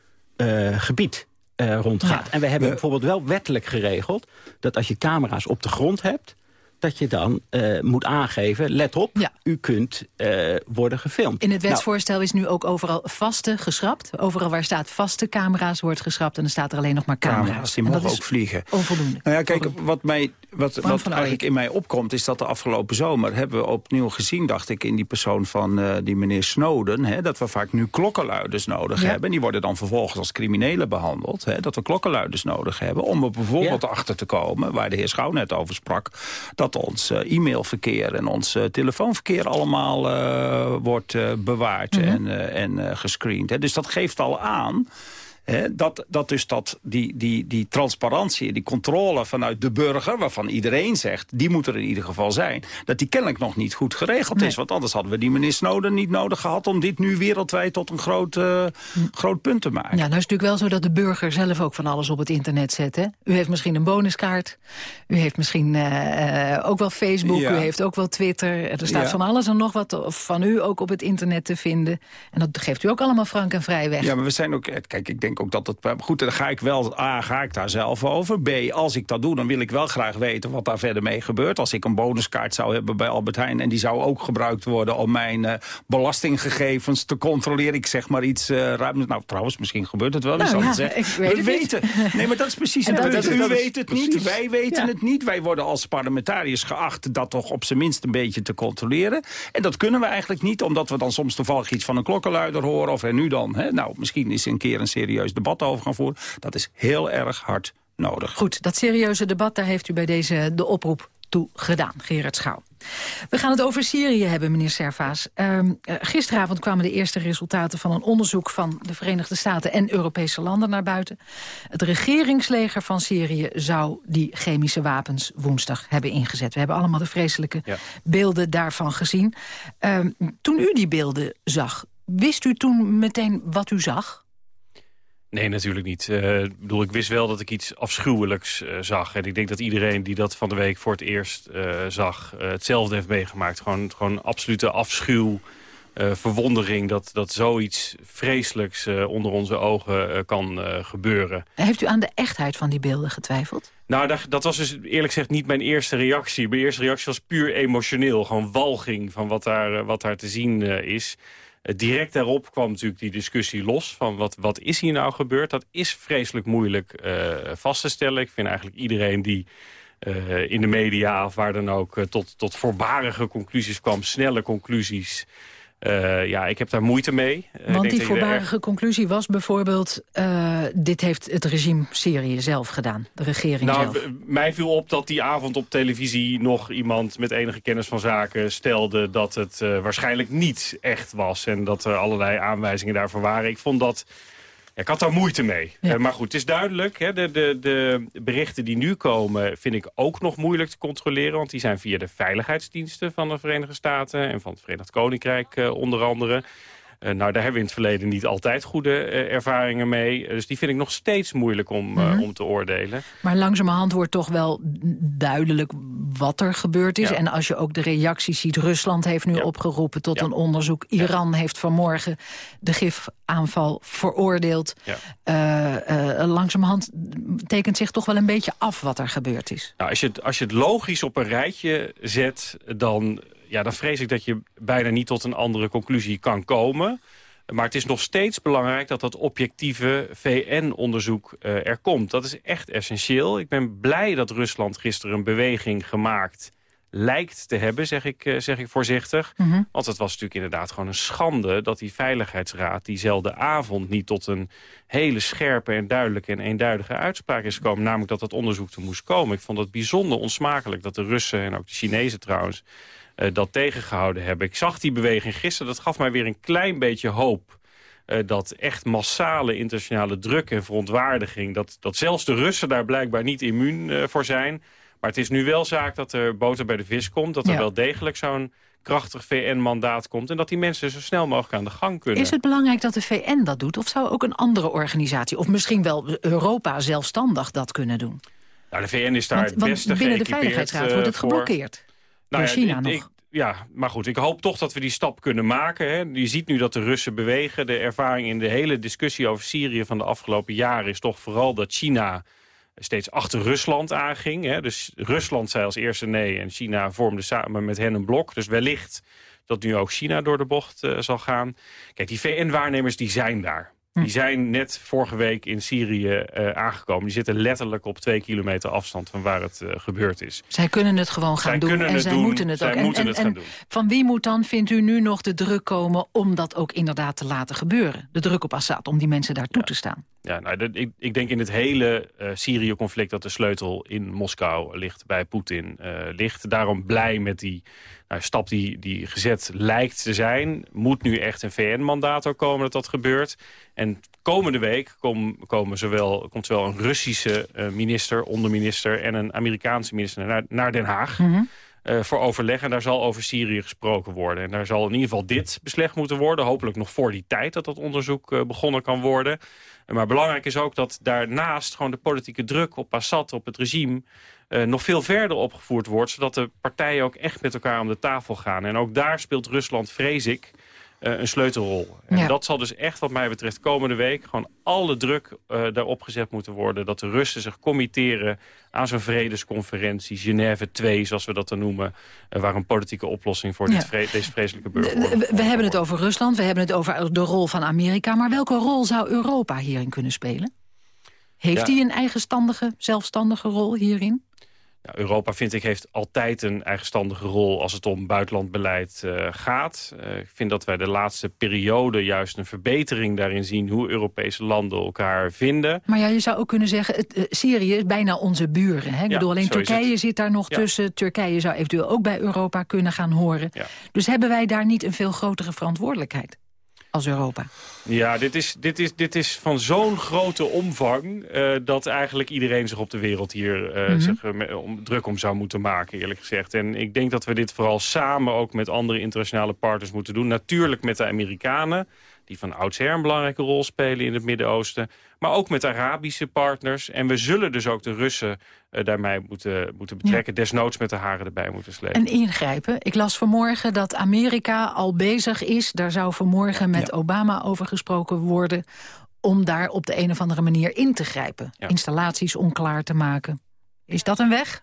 gebied eh, rondgaat. Ja. En we hebben bijvoorbeeld wel wettelijk geregeld... dat als je camera's op de grond hebt... dat je dan uh, moet aangeven... let op, ja. u kunt uh, worden gefilmd. In het wetsvoorstel nou, is nu ook overal vaste geschrapt. Overal waar staat vaste camera's wordt geschrapt... en dan staat er alleen nog maar camera's. camera's die mogen ook vliegen. Onvoldoende. Nou ja, kijk, wat, mij, wat, wat eigenlijk in mij opkomt... is dat de afgelopen zomer hebben we opnieuw gezien... dacht ik, in die persoon van uh, die meneer Snowden... Hè, dat we vaak nu klokkenluiders nodig hebben. En die worden dan vervolgens als criminelen behandeld. Hè, dat we klokkenluiders nodig hebben om er bijvoorbeeld ja. achter te komen... waar de heer Schouw net over sprak... dat ons uh, e-mailverkeer en ons uh, telefoonverkeer allemaal uh, wordt bewaard mm -hmm. en, en gescreend. Hè. Dus dat geeft al aan dat, dat dus dat, die, die, die transparantie, die controle vanuit de burger... waarvan iedereen zegt, die moet er in ieder geval zijn... dat die kennelijk nog niet goed geregeld is. Want anders hadden we die meneer Snowden niet nodig gehad... om dit nu wereldwijd tot een groot, uh, groot punt te maken. Ja, nou is het natuurlijk wel zo dat de burger zelf ook van alles op het internet zet. Hè? U heeft misschien een bonuskaart. U heeft misschien uh, ook wel Facebook. Ja. U heeft ook wel Twitter. Er staat ja. van alles en nog wat van u ook op het internet te vinden. En dat geeft u ook allemaal frank en vrij weg. Ja, maar we zijn ook... Kijk, ik denk ook dat het... Goed, dan ga ik wel... A, ga ik daar zelf over. B, als ik dat doe, dan wil ik wel graag weten wat daar verder mee gebeurt. Als ik een bonuskaart zou hebben bij Albert Heijn... en die zou ook gebruikt worden om mijn uh, belastinggegevens te controleren. Ik zeg maar iets uh, ruim... Nou, trouwens, misschien gebeurt het wel. Nou, ja, zeggen. Weet we weten. Niet. Nee, maar dat is precies het punt. U weet het precies. niet, wij weten ja. het niet. Wij worden als parlementariërs geacht dat toch op zijn minst een beetje te controleren. En dat kunnen we eigenlijk niet, omdat we dan soms toevallig iets van een klokkenluider horen. Of en nu dan, hè? nou, misschien is een keer een serieus debat over gaan voeren. Dat is heel erg hard nodig. Goed, dat serieuze debat, daar heeft u bij deze de oproep toe gedaan, Gerard Schouw. We gaan het over Syrië hebben, meneer Servaas. Uh, gisteravond kwamen de eerste resultaten van een onderzoek... van de Verenigde Staten en Europese landen naar buiten. Het regeringsleger van Syrië zou die chemische wapens woensdag hebben ingezet. We hebben allemaal de vreselijke ja. beelden daarvan gezien. Uh, toen u die beelden zag, wist u toen meteen wat u zag? Nee, natuurlijk niet. Uh, ik bedoel, ik wist wel dat ik iets afschuwelijks uh, zag. En ik denk dat iedereen die dat van de week voor het eerst uh, zag... hetzelfde heeft meegemaakt. Gewoon, gewoon absolute afschuw, verwondering... Dat, dat zoiets vreselijks onder onze ogen kan gebeuren. Heeft u aan de echtheid van die beelden getwijfeld? Nou, dat, dat was dus eerlijk gezegd niet mijn eerste reactie. Mijn eerste reactie was puur emotioneel. Gewoon walging van wat daar, wat daar te zien is... Uh, direct daarop kwam natuurlijk die discussie los van wat, wat is hier nou gebeurd. Dat is vreselijk moeilijk uh, vast te stellen. Ik vind eigenlijk iedereen die uh, in de media of waar dan ook tot, tot voorbarige conclusies kwam, snelle conclusies... Uh, ja, ik heb daar moeite mee. Uh, Want die voorbarige erg... conclusie was bijvoorbeeld... Uh, dit heeft het regime Syrië zelf gedaan, de regering nou, zelf. Mij viel op dat die avond op televisie nog iemand met enige kennis van zaken stelde... dat het waarschijnlijk niet echt was en dat er allerlei aanwijzingen daarvoor waren. Ik vond dat ik had daar moeite mee. Ja. Uh, maar goed, het is duidelijk. Hè, de, de, de berichten die nu komen vind ik ook nog moeilijk te controleren. Want die zijn via de veiligheidsdiensten van de Verenigde Staten... en van het Verenigd Koninkrijk uh, onder andere. Uh, nou, daar hebben we in het verleden niet altijd goede uh, ervaringen mee. dus die vind ik nog steeds moeilijk om, mm -hmm. om te oordelen. Maar langzamerhand wordt toch wel duidelijk wat er gebeurd is. Ja. En als je ook de reacties ziet, Rusland heeft nu ja. opgeroepen tot ja. een onderzoek. Iran heeft vanmorgen de gifaanval veroordeeld. langzamerhand tekent zich toch wel een beetje af wat er gebeurd is. Nou, als, je het, als je het logisch op een rijtje zet, dan ja, dan vrees ik dat je bijna niet tot een andere conclusie kan komen. Maar het is nog steeds belangrijk dat dat objectieve VN-onderzoek uh, er komt. Dat is echt essentieel. Ik ben blij dat Rusland gisteren een beweging gemaakt lijkt te hebben, zeg ik, uh, zeg ik voorzichtig. Mm -hmm. Want het was natuurlijk inderdaad gewoon een schande... dat die Veiligheidsraad diezelfde avond niet tot een hele scherpe... en duidelijke en eenduidige uitspraak is gekomen. Namelijk dat dat onderzoek er moest komen. Ik vond het bijzonder onsmakelijk dat de Russen en ook de Chinezen trouwens dat tegengehouden hebben. Ik zag die beweging gisteren, dat gaf mij weer een klein beetje hoop. Uh, dat echt massale internationale druk en verontwaardiging... dat, dat zelfs de Russen daar blijkbaar niet immuun uh, voor zijn. Maar het is nu wel zaak dat er boter bij de vis komt. Dat er ja. wel degelijk zo'n krachtig VN-mandaat komt... en dat die mensen zo snel mogelijk aan de gang kunnen. Is het belangrijk dat de VN dat doet? Of zou ook een andere organisatie... of misschien wel Europa zelfstandig dat kunnen doen? Nou, de VN is daar want, het beste want binnen de Veiligheidsraad wordt het geblokkeerd. Nou, Door China ik, nog. Ik, ja, maar goed, ik hoop toch dat we die stap kunnen maken. Hè. Je ziet nu dat de Russen bewegen. De ervaring in de hele discussie over Syrië van de afgelopen jaren is toch vooral dat China steeds achter Rusland aanging. Hè. Dus Rusland zei als eerste nee en China vormde samen met hen een blok. Dus wellicht dat nu ook China door de bocht uh, zal gaan. Kijk, die VN-waarnemers die zijn daar. Die zijn net vorige week in Syrië uh, aangekomen. Die zitten letterlijk op twee kilometer afstand van waar het uh, gebeurd is. Zij kunnen het gewoon gaan zij doen en zij doen, moeten het zij ook. Moeten en, het en, gaan doen. van wie moet dan, vindt u nu nog de druk komen om dat ook inderdaad te laten gebeuren? De druk op Assad, om die mensen daar toe ja. te staan. Ja, nou, dat, ik, ik, denk in het hele uh, Syrië-conflict dat de sleutel in Moskou ligt, bij Poetin ligt. Daarom blij met die nou, stap die, die gezet lijkt te zijn. Moet nu echt een VN-mandaat ook komen dat dat gebeurt. En komende week kom, komen zowel, komt zowel een Russische uh, minister, onderminister... en een Amerikaanse minister naar, naar Den Haag... Mm -hmm. uh, voor overleg. En daar zal over Syrië gesproken worden. En daar zal in ieder geval dit beslecht moeten worden. Hopelijk nog voor die tijd dat dat onderzoek uh, begonnen kan worden. Maar belangrijk is ook dat daarnaast gewoon de politieke druk op Assad, op het regime... Uh, nog veel verder opgevoerd wordt... zodat de partijen ook echt met elkaar om de tafel gaan. En ook daar speelt Rusland, vrees ik, een sleutelrol. En Ja. dat zal dus echt wat mij betreft komende week... gewoon alle druk uh, daarop gezet moeten worden... dat de Russen zich committeren aan zo'n vredesconferentie... Genève 2, zoals we dat dan noemen... uh, waar een politieke oplossing voor Ja. dit vre deze vreselijke burgeroorlog... we- we hebben het over Rusland, we hebben het over de rol van Amerika... maar welke rol zou Europa hierin kunnen spelen? Heeft Ja. hij een eigenstandige, zelfstandige rol hierin? Europa, vind ik, heeft altijd een eigenstandige rol als het om buitenlandbeleid eh, gaat. Eh, ik vind dat wij de laatste periode juist een verbetering daarin zien... hoe Europese landen elkaar vinden. Maar ja, je zou ook kunnen zeggen, het, eh, Syrië is bijna onze buren. Hè? Ik Ja, bedoel, alleen Turkije zit daar nog Ja. tussen. Turkije zou eventueel ook bij Europa kunnen gaan horen. Ja. Dus hebben wij daar niet een veel grotere verantwoordelijkheid als Europa? Ja, dit is, dit is, dit is van zo'n grote omvang... eh, dat eigenlijk iedereen zich op de wereld hier eh, Mhm. zich, eh, om, druk om zou moeten maken, eerlijk gezegd. En ik denk dat we dit vooral samen ook met andere internationale partners moeten doen. Natuurlijk met de Amerikanen, die van oudsher een belangrijke rol spelen in het Midden-Oosten. Maar ook met Arabische partners. En we zullen dus ook de Russen daarmee moeten, moeten betrekken. Desnoods met de haren erbij moeten slepen. En ingrijpen. Ik las vanmorgen dat Amerika al bezig is. Daar zou vanmorgen met Obama over gesproken worden... om daar op de een of andere manier in te grijpen. Ja. Installaties onklaar te maken. Is dat een weg?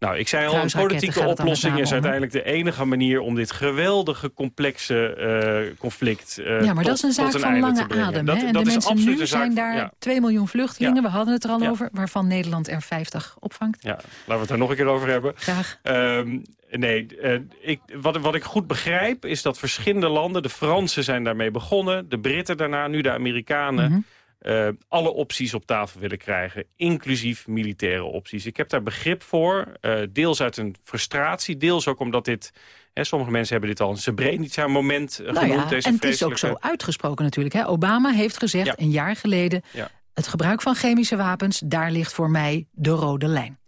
Nou, ik zei al, een politieke oplossing is uiteindelijk de enige manier... om dit geweldige, complexe eh, conflict eh, ja, maar tot, dat is een zaak een van lange adem. Dat, hè? En dat de mensen nu zijn daar ja. 2 miljoen vluchtelingen. Ja. We hadden het er al Ja. over. Waarvan Nederland er 50 opvangt. Ja, laten we het daar nog een keer over hebben. Graag. Ehm, nee, eh, ik, wat, wat ik goed begrijp is dat verschillende landen... de Fransen zijn daarmee begonnen, de Britten daarna, nu de Amerikanen... Mhm. Eh, alle opties op tafel willen krijgen, inclusief militaire opties. Ik heb daar begrip voor, eh, deels uit een frustratie, deels ook omdat dit... Hè, sommige mensen hebben dit al een Srebrenica-moment eh, Nou genoemd. ja, deze en het is ook zo uitgesproken natuurlijk. Hè? Obama heeft gezegd Ja. een jaar geleden... Ja. het gebruik van chemische wapens, daar ligt voor mij de rode lijn.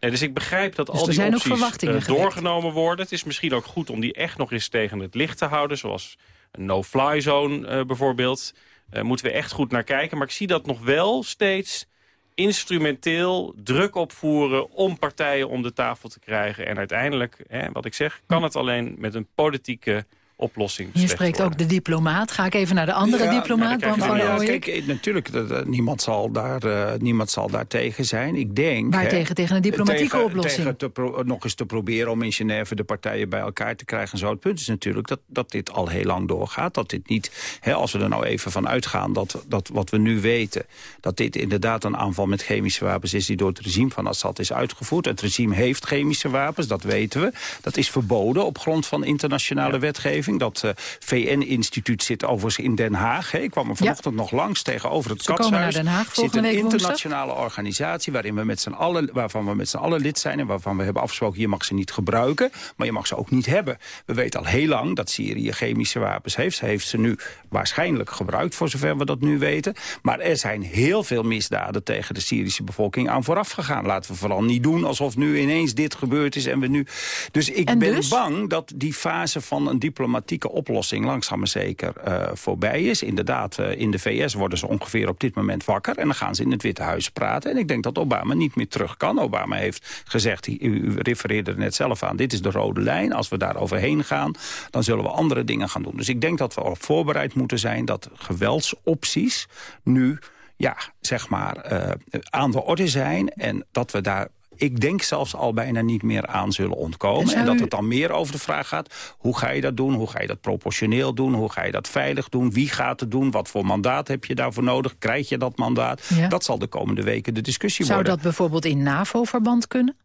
Nee, dus ik begrijp dat Dus al die opties doorgenomen worden. Het is misschien ook goed om die echt nog eens tegen het licht te houden. Zoals een no-fly zone bijvoorbeeld. Eh moeten we echt goed naar kijken. Maar ik zie dat nog wel steeds instrumenteel druk opvoeren... om partijen om de tafel te krijgen. En uiteindelijk, hè, wat ik zeg, kan het alleen met een politieke oplossing Hier beslecht spreekt worden. ook de diplomaat. Ga ik even naar de andere Ja, diplomaat, krijg van je- Nou ja, kijk, eh, natuurlijk, dat, eh, niemand, zal daar, eh, niemand zal daar tegen zijn. Ik denk... Waar hè, tegen? Tegen een diplomatieke tegen- oplossing. Tegen te nog eens te proberen om in Genève de partijen bij elkaar te krijgen. en Zo. Het punt is natuurlijk dat, dat dit al heel lang doorgaat. Dat dit niet, hè, als we er nou even van uitgaan, dat, dat wat we nu weten... dat dit inderdaad een aanval met chemische wapens is... die door het regime van Assad is uitgevoerd. Het regime heeft chemische wapens, dat weten we. Dat is verboden op grond van internationale wetgeving. Dat eh, VN-instituut zit overigens in Den Haag. Hè. Ik kwam er vanochtend nog langs tegenover het Ze Katshuis. naar Den Haag zit een woensdag. internationale organisatie waarin we met allen, waarvan we met z'n allen lid zijn... en waarvan we hebben afgesproken, je mag ze niet gebruiken... maar je mag ze ook niet hebben. We weten al heel lang dat Syrië chemische wapens heeft. Ze heeft ze nu waarschijnlijk gebruikt, voor zover we dat nu weten. Maar er zijn heel veel misdaden tegen de Syrische bevolking aan vooraf gegaan. Laten we vooral niet doen alsof nu ineens dit gebeurd is en we nu... Dus ik En ben dus? bang dat die fase van een diplomatieke oplossing... langzaam maar zeker eh, voorbij is. Inderdaad, eh, in de VS worden ze ongeveer op dit moment wakker... en dan gaan ze in het Witte Huis praten. En ik denk dat Obama niet meer terug kan. Obama heeft gezegd, u, refereerde er net zelf aan... dit is de rode lijn. Als we daar overheen gaan, dan zullen we andere dingen gaan doen. Dus ik denk dat we erop voorbereid moeten zijn... dat geweldsopties nu ja, zeg maar, uh, aan de orde zijn. En dat we daar ik denk zelfs al bijna niet meer aan zullen ontkomen. En, dat het dan meer over de vraag gaat... hoe ga je dat doen, hoe ga je dat proportioneel doen... hoe ga je dat veilig doen, wie gaat het doen... wat voor mandaat heb je daarvoor nodig, krijg je dat mandaat... dat zal de komende weken de discussie worden. Zou dat bijvoorbeeld in NAVO-verband kunnen?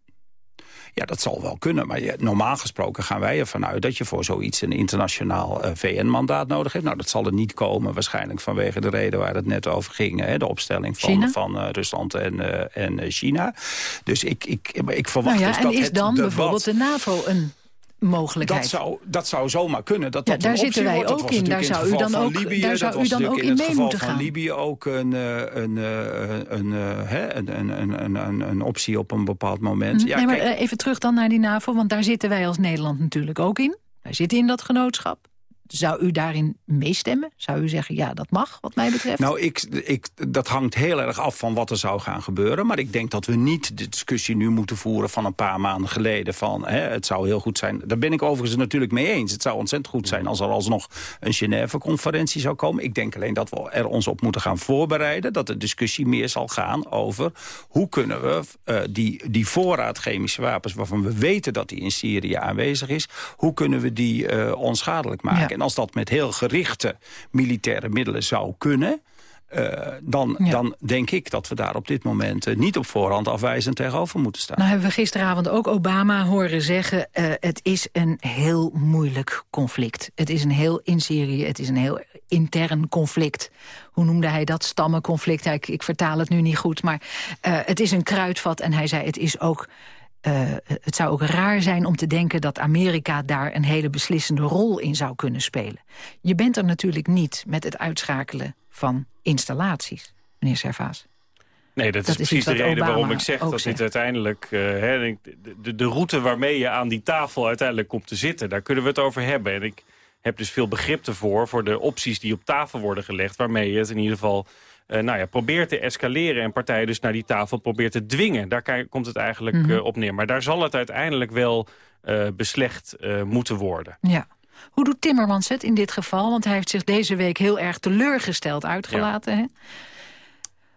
Ja, dat zal wel kunnen. Maar normaal gesproken gaan wij ervan uit... dat je voor zoiets een internationaal uh, eh, VN-mandaat nodig hebt. Nou, dat zal er niet komen waarschijnlijk vanwege de reden waar het net over ging. Hè, de opstelling van, van uh, Rusland en, uh, en China. Dus ik, ik, ik verwacht nou ja, dus en dat is dan bijvoorbeeld de NAVO een mogelijkheid. Dat zou, dat zou zomaar kunnen. Dat dat ja, daar zitten wij ook in. Daar zou u dan ook, Libië, daar zou u dan ook in mee moeten gaan. van Libië ook een, eh, een, eh, een, een, een, optie op een bepaald moment. Hm, ja, nee, maar kijk, even terug dan naar die NAVO, want daar zitten wij als Nederland natuurlijk ook in. Wij zitten in dat genootschap. Zou u daarin meestemmen? Zou u zeggen, ja, dat mag, wat mij betreft? Nou, ik, ik, dat hangt heel erg af van wat er zou gaan gebeuren. Maar ik denk dat we niet de discussie nu moeten voeren van een paar maanden geleden. Van, hè, het zou heel goed zijn. Daar ben ik overigens natuurlijk mee eens. Het zou ontzettend goed zijn als er alsnog een Genève-conferentie zou komen. Ik denk alleen dat we er ons op moeten gaan voorbereiden. Dat de discussie meer zal gaan over hoe kunnen we uh, die, die voorraad chemische wapens... waarvan we weten dat die in Syrië aanwezig is... hoe kunnen we die uh, onschadelijk maken? En als dat met heel gerichte militaire middelen zou kunnen... Uh, dan, dan denk ik dat we daar op dit moment uh, niet op voorhand afwijzend tegenover moeten staan. Nou hebben we gisteravond ook Obama horen zeggen... Uh, het is een heel moeilijk conflict. Het is een heel in Syrië, het is een heel intern conflict. Hoe noemde hij dat? Stammenconflict. Ik, ik vertaal het nu niet goed, maar het is een kruidvat. En hij zei het is ook uh, het zou ook raar zijn om te denken dat Amerika daar een hele beslissende rol in zou kunnen spelen. Je bent er natuurlijk niet met het uitschakelen van installaties, meneer Servaas. Nee, dat, is precies de reden waarom ik zeg dat dit uiteindelijk... Uh, de, de, de, route waarmee je aan die tafel uiteindelijk komt te zitten... daar kunnen we het over hebben. En ik heb dus veel begrip ervoor voor de opties die op tafel worden gelegd... waarmee je het in ieder geval uh, nou ja, probeert te escaleren... en partijen dus naar die tafel probeert te dwingen. Daar komt het eigenlijk mm op neer. Maar daar zal het uiteindelijk wel uh, beslecht moeten worden. Ja. Hoe doet Timmermans het in dit geval? Want hij heeft zich deze week heel erg teleurgesteld uitgelaten. Ja. Hè?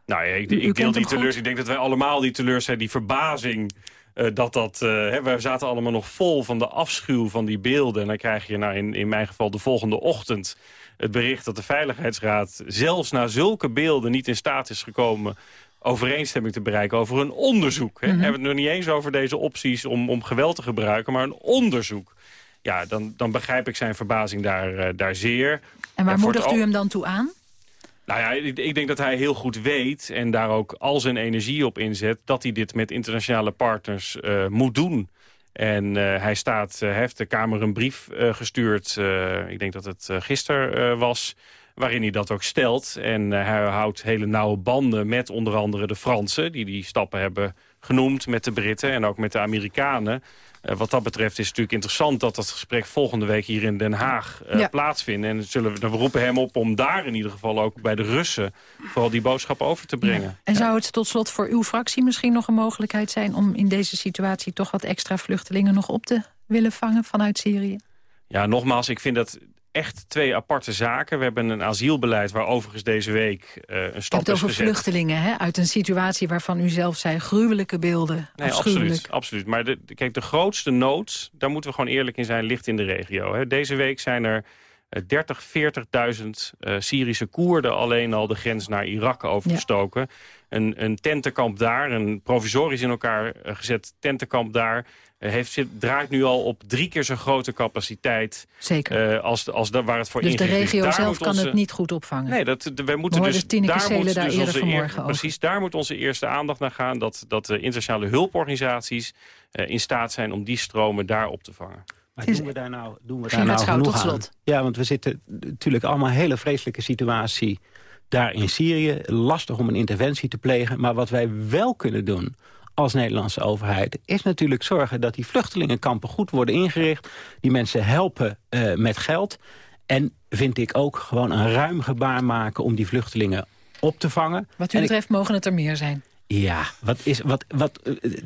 Nou ja, ik, ik deel die teleurstelling. Ik denk dat wij allemaal die teleurstelling, die verbazing... Uh, dat dat, uh, hè, we zaten allemaal nog vol van de afschuw van die beelden. En dan krijg je nou in, in mijn geval de volgende ochtend het bericht dat de Veiligheidsraad... zelfs na zulke beelden niet in staat is gekomen overeenstemming te bereiken over een onderzoek. Hè. Mm We hebben het nog niet eens over deze opties om, om geweld te gebruiken, maar een onderzoek. Ja, dan, dan begrijp ik zijn verbazing daar, uh, daar zeer. En waar moedigt u hem dan toe aan? Nou ja, ik, ik, denk dat hij heel goed weet en daar ook al zijn energie op inzet... dat hij dit met internationale partners uh, moet doen. En uh, hij staat, uh, heeft de Kamer een brief uh, gestuurd, ik denk dat het gisteren was... waarin hij dat ook stelt. En hij houdt hele nauwe banden met onder andere de Fransen... die die stappen hebben genoemd met de Britten en ook met de Amerikanen. Uh, wat dat betreft is het natuurlijk interessant dat dat gesprek volgende week hier in Den Haag uh, ja. plaatsvindt. En zullen we, we roepen hem op om daar in ieder geval ook bij de Russen vooral die boodschap over te brengen. Ja. En zou het tot slot voor uw fractie misschien nog een mogelijkheid zijn om in deze situatie toch wat extra vluchtelingen nog op te willen vangen vanuit Syrië? Ja, nogmaals, ik vind dat echt twee aparte zaken. We hebben een asielbeleid waar overigens deze week uh, een stap is over vluchtelingen, hè? uit een situatie waarvan u zelf zei... gruwelijke beelden, Nee, absoluut, absoluut. Maar de, kijk, de grootste nood, daar moeten we gewoon eerlijk in zijn... ligt in de regio. Hè? Deze week zijn er 30, 40.000 uh, Syrische Koerden alleen al de grens naar Irak overgestoken. Ja. Een, een tentenkamp daar, een provisorisch in elkaar gezet tentenkamp daar... Heeft, zit, draait nu al op drie keer zo'n grote capaciteit. Zeker. Uh, als, als de, waar het voor dus de regio daar zelf kan onze, het niet goed opvangen? Nee, dat, de, wij moeten we dus... Daar moet daar dus eerder vanmorgen Precies, daar moet onze eerste aandacht naar gaan. Dat, dat de internationale hulporganisaties uh, in staat zijn om die stromen daar op te vangen. Maar doen we daar nou, doen we daar nou genoeg aan? Ja, want we zitten natuurlijk allemaal een hele vreselijke situatie daar in Syrië. Lastig om een interventie te plegen. Maar wat wij wel kunnen doen als Nederlandse overheid... is natuurlijk zorgen dat die vluchtelingenkampen goed worden ingericht. Die mensen helpen uh, met geld. En vind ik ook gewoon een ruim gebaar maken om die vluchtelingen op te vangen. Wat u betreft ik, mogen het er meer zijn. Ja, wat is, wat, wat,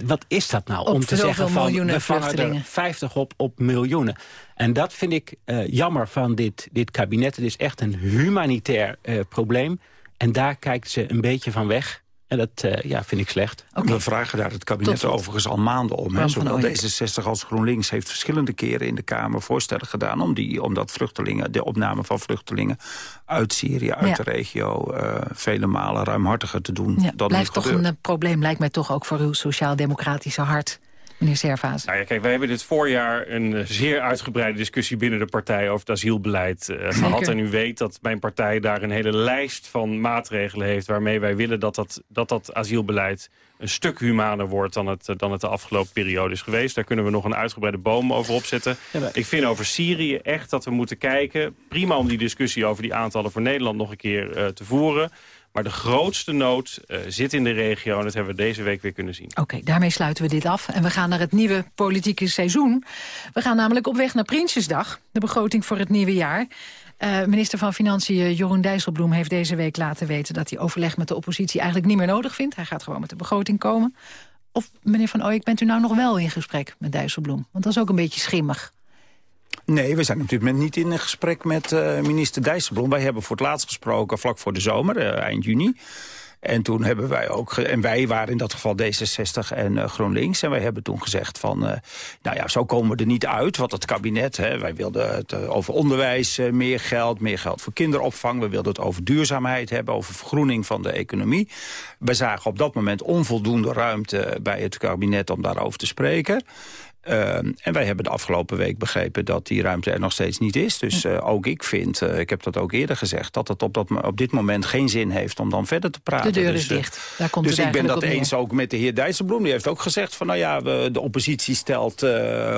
wat is dat nou? Op om te zeggen van, we vangen er 50 op op miljoenen. En dat vind ik uh, jammer van dit, dit kabinet. Het is echt een humanitair uh, probleem. En daar kijkt ze een beetje van weg. En dat uh, ja, vind ik slecht. Okay. We vragen daar het kabinet overigens al maanden om. Hè. Zowel D66 als GroenLinks heeft verschillende keren in de Kamer voorstellen gedaan... om, die, om dat vluchtelingen, de opname van vluchtelingen uit Syrië, uit ja. de regio... Uh, vele malen ruimhartiger te doen. Ja, dan blijft toch gebeurt. een probleem, lijkt mij toch ook voor uw sociaal-democratische hart meneer Servaas? Nou ja, kijk, wij hebben dit voorjaar een eh, zeer uitgebreide discussie binnen de partij over het asielbeleid uh, gehad. En u weet dat mijn partij daar een hele lijst van maatregelen heeft waarmee wij willen dat dat, dat, dat asielbeleid een stuk humaner wordt dan het, dan het de afgelopen periode is geweest. Daar kunnen we nog een uitgebreide boom over opzetten. Ja, Ik vind over Syrië echt dat we moeten kijken. Prima om die discussie over die aantallen voor Nederland nog een keer uh, te voeren. Maar de grootste nood uh, zit in de regio en dat hebben we deze week weer kunnen zien. Oké, daarmee sluiten we dit af. En we gaan naar het nieuwe politieke seizoen. We gaan namelijk op weg naar Prinsjesdag, de begroting voor het nieuwe jaar. Uh, minister van Financiën Jeroen Dijsselbloem heeft deze week laten weten... dat hij overleg met de oppositie eigenlijk niet meer nodig vindt. Hij gaat gewoon met de begroting komen. Of, meneer Van Ooyek, bent u nou nog wel in gesprek met Dijsselbloem? Want dat is ook een beetje schimmig. Nee, we zijn op dit moment niet in gesprek met uh, minister Dijsselbloem. Wij hebben voor het laatst gesproken vlak voor de zomer, uh, eind juni. En toen hebben wij ook, en wij waren in dat geval D66 en uh, GroenLinks. En wij hebben toen gezegd van, nou ja, zo komen we er niet uit. Want het kabinet, hè, wij wilden het over onderwijs meer geld, meer geld voor kinderopvang. We wilden het over duurzaamheid hebben, over vergroening van de economie. We zagen op dat moment onvoldoende ruimte bij het kabinet om daarover te spreken. Uh, en wij hebben de afgelopen week begrepen dat die ruimte er nog steeds niet is. Dus uh, ook ik vind, uh, ik heb dat ook eerder gezegd... dat het op, dat, op dit moment geen zin heeft om dan verder te praten. De deur dus, is dicht. Daar komt dus ik ben dat eens neer. ook met de heer Dijsselbloem. Die heeft ook gezegd van, nou ja, we, de oppositie stelt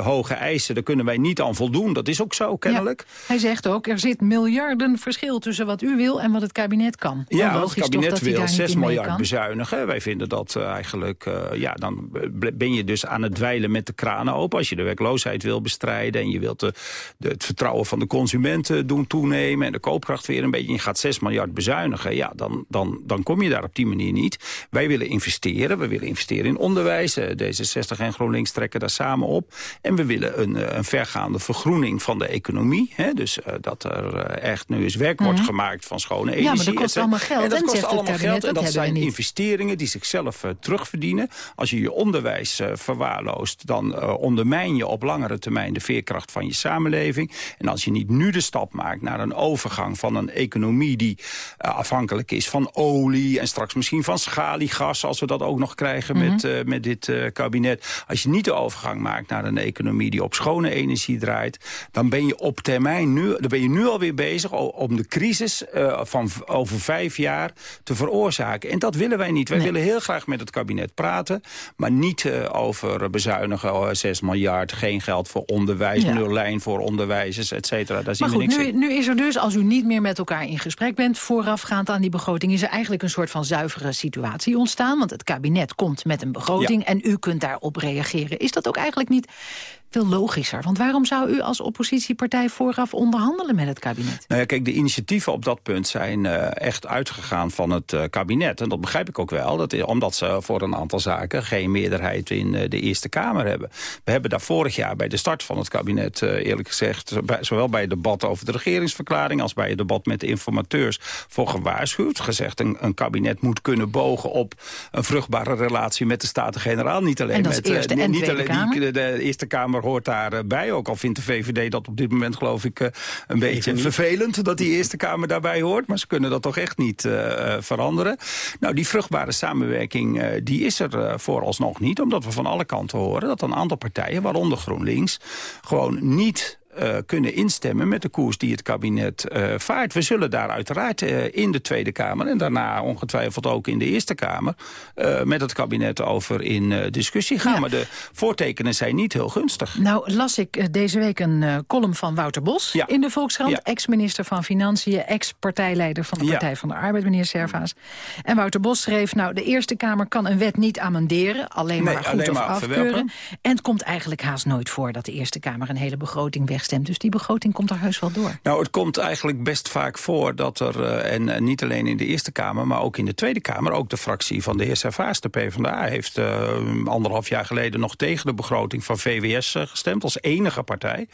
hoge eisen. Daar kunnen wij niet aan voldoen. Dat is ook zo, kennelijk. Ja, hij zegt ook, er zit miljarden verschil tussen wat u wil... en wat het kabinet kan. Ja, het kabinet toch, wil 6 miljard bezuinigen. Wij vinden dat eigenlijk, ja, dan ben je dus aan het dweilen met de kranen open... als je de werkloosheid wil bestrijden... en je wilt de, de, het vertrouwen van de consumenten doen toenemen... en de koopkracht weer een beetje... je gaat 6 miljard bezuinigen, ja, dan, dan, dan kom je daar op die manier niet. Wij willen investeren, we willen investeren in onderwijs. D66 en GroenLinks trekken daar samen op. En we willen een, een vergaande vergroening van de economie. Hè? Dus uh, dat er uh, echt nu eens werk wordt mm -hmm. gemaakt van schone energie. Ja, maar dat kost allemaal geld. En dat en kost allemaal kabinet, geld. En dat, dat zijn investeringen die zichzelf uh, terugverdienen. Als je je onderwijs verwaarloost, dan ondermijn je op langere termijn de veerkracht van je samenleving. En als je niet nu de stap maakt naar een overgang van een economie die uh, afhankelijk is van olie en straks misschien van schaliegas, als we dat ook nog krijgen mm -hmm. met, uh, met dit uh, kabinet. Als je niet de overgang maakt naar een economie die op schone energie draait, dan ben je op termijn nu, dan ben je nu alweer bezig om de crisis van over vijf jaar te veroorzaken. En dat willen wij niet. Wij nee. willen heel graag met het kabinet praten, maar niet over bezuinigen 6 miljard, geen geld voor onderwijs, ja. nul lijn voor onderwijzers, et cetera. Daar zien maar goed, we niks nu, nu is er dus, als u niet meer met elkaar in gesprek bent... voorafgaand aan die begroting, is er eigenlijk een soort van zuivere situatie ontstaan. Want het kabinet komt met een begroting ja. en u kunt daarop reageren. Is dat ook eigenlijk niet veel logischer. Want waarom zou u als oppositiepartij vooraf onderhandelen met het kabinet? Nou ja, kijk, de initiatieven op dat punt zijn uh, echt uitgegaan van het uh, kabinet. En dat begrijp ik ook wel, dat, omdat ze voor een aantal zaken geen meerderheid in uh, de Eerste Kamer hebben. We hebben daar vorig jaar bij de start van het kabinet, eerlijk gezegd, bij, zowel bij het debat over de regeringsverklaring als bij het debat met de informateurs voor gewaarschuwd. Gezegd, een, een kabinet moet kunnen bogen op een vruchtbare relatie met de Staten-Generaal. Niet alleen met niet alleen de Eerste Kamer hoort daarbij. Ook al vindt de VVD dat op dit moment geloof ik uh, een beetje vervelend... dat die Eerste Kamer daarbij hoort. Maar ze kunnen dat toch echt niet uh, veranderen. Nou, die vruchtbare samenwerking die is er vooralsnog niet. Omdat we van alle kanten horen dat een aantal partijen, waaronder GroenLinks... gewoon niet uh, kunnen instemmen met de koers die het kabinet uh, vaart. We zullen daar uiteraard uh, in de Tweede Kamer... en daarna ongetwijfeld ook in de Eerste Kamer... met het kabinet over in discussie gaan. Ja. Maar de voortekenen zijn niet heel gunstig. Nou las ik deze week een column van Wouter Bos ja. in de Volkskrant. Ja. Ex-minister van Financiën, ex-partijleider van de Partij van de Arbeid, meneer Servaas. En Wouter Bos schreef, nou, de Eerste Kamer kan een wet niet amenderen... alleen maar nee, goed alleen of maar afkeuren. En het komt eigenlijk haast nooit voor dat de Eerste Kamer een hele begroting weg gestemd. Dus die begroting komt er heus wel door. Nou, het komt eigenlijk best vaak voor dat er, uh, en niet alleen in de Eerste Kamer... maar ook in de Tweede Kamer, ook de fractie van de heer Servaas, de PvdA... heeft uh, anderhalf jaar geleden nog tegen de begroting van VWS gestemd... als enige partij.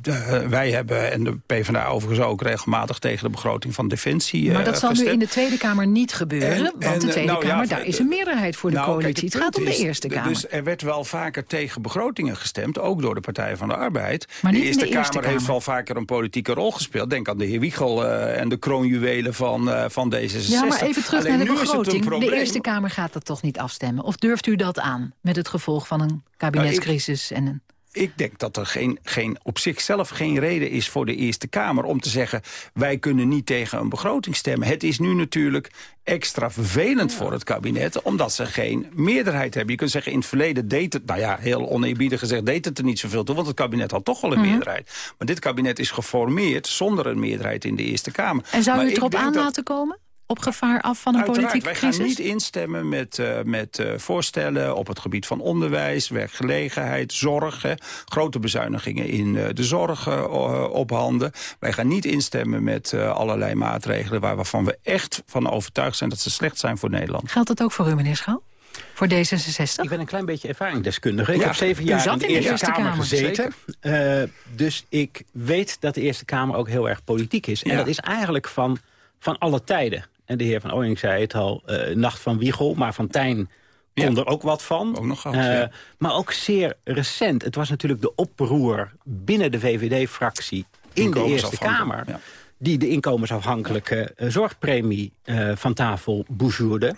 De, wij hebben, en de PvdA overigens ook regelmatig... tegen de begroting van Defensie Maar dat zal gestemd. nu in de Tweede Kamer niet gebeuren... En- want en, de Tweede nou ja, Kamer, daar is een meerderheid voor de Nou, kijk, coalitie. het gaat om de is, Eerste d- Kamer. Dus er werd wel vaker tegen begrotingen gestemd, ook door de Partij van de Arbeid. Maar niet de Eerste de Eerste Kamer heeft wel vaker een politieke rol gespeeld. Denk aan de heer Wiegel eh, en de kroonjuwelen van, eh, van D66. Ja, maar even terug Alleen naar de begroting. De. Eerste Kamer gaat dat toch niet afstemmen? Of durft u dat aan met het gevolg van een kabinetscrisis? en een... Ik denk dat er geen, geen, op zichzelf geen reden is voor de Eerste Kamer... om te zeggen, wij kunnen niet tegen een begroting stemmen. Het is nu natuurlijk extra vervelend voor het kabinet... omdat ze geen meerderheid hebben. Je kunt zeggen, in het verleden deed het... nou ja, heel oneerbiedig gezegd, deed het er niet zoveel toe... want het kabinet had toch wel een Mhm. meerderheid. Maar dit kabinet is geformeerd zonder een meerderheid in de Eerste Kamer. En zou Maar u het erop aan dat- laten komen? Op gevaar af van een Uiteraard, politieke wij gaan crisis? niet instemmen met, eh, met eh, voorstellen op het gebied van onderwijs, werkgelegenheid, zorg. Hè. Grote bezuinigingen in eh, de zorg op handen. Wij gaan niet instemmen met eh, allerlei maatregelen waarvan we echt van overtuigd zijn dat ze slecht zijn voor Nederland. Geldt dat ook voor u, meneer Schouw? Voor D66? Ik ben een klein beetje ervaringsdeskundige. Ik Ja, heb zeven u jaar zat in de in de Eerste, Eerste Kamer, Kamer, gezeten. Eh, dus ik weet dat de Eerste Kamer ook heel erg politiek is. En Ja. dat is eigenlijk van, van alle tijden. En de heer Van Ooying zei het al, eh, Nacht van Wiegel. Maar Van Tijn kon Ja. er ook wat van. Ook nog Eh, ja. Maar ook zeer recent. Het was natuurlijk de oproer binnen de VVD-fractie in de Eerste Kamer... ja. die de inkomensafhankelijke eh, zorgpremie van tafel boezoerde.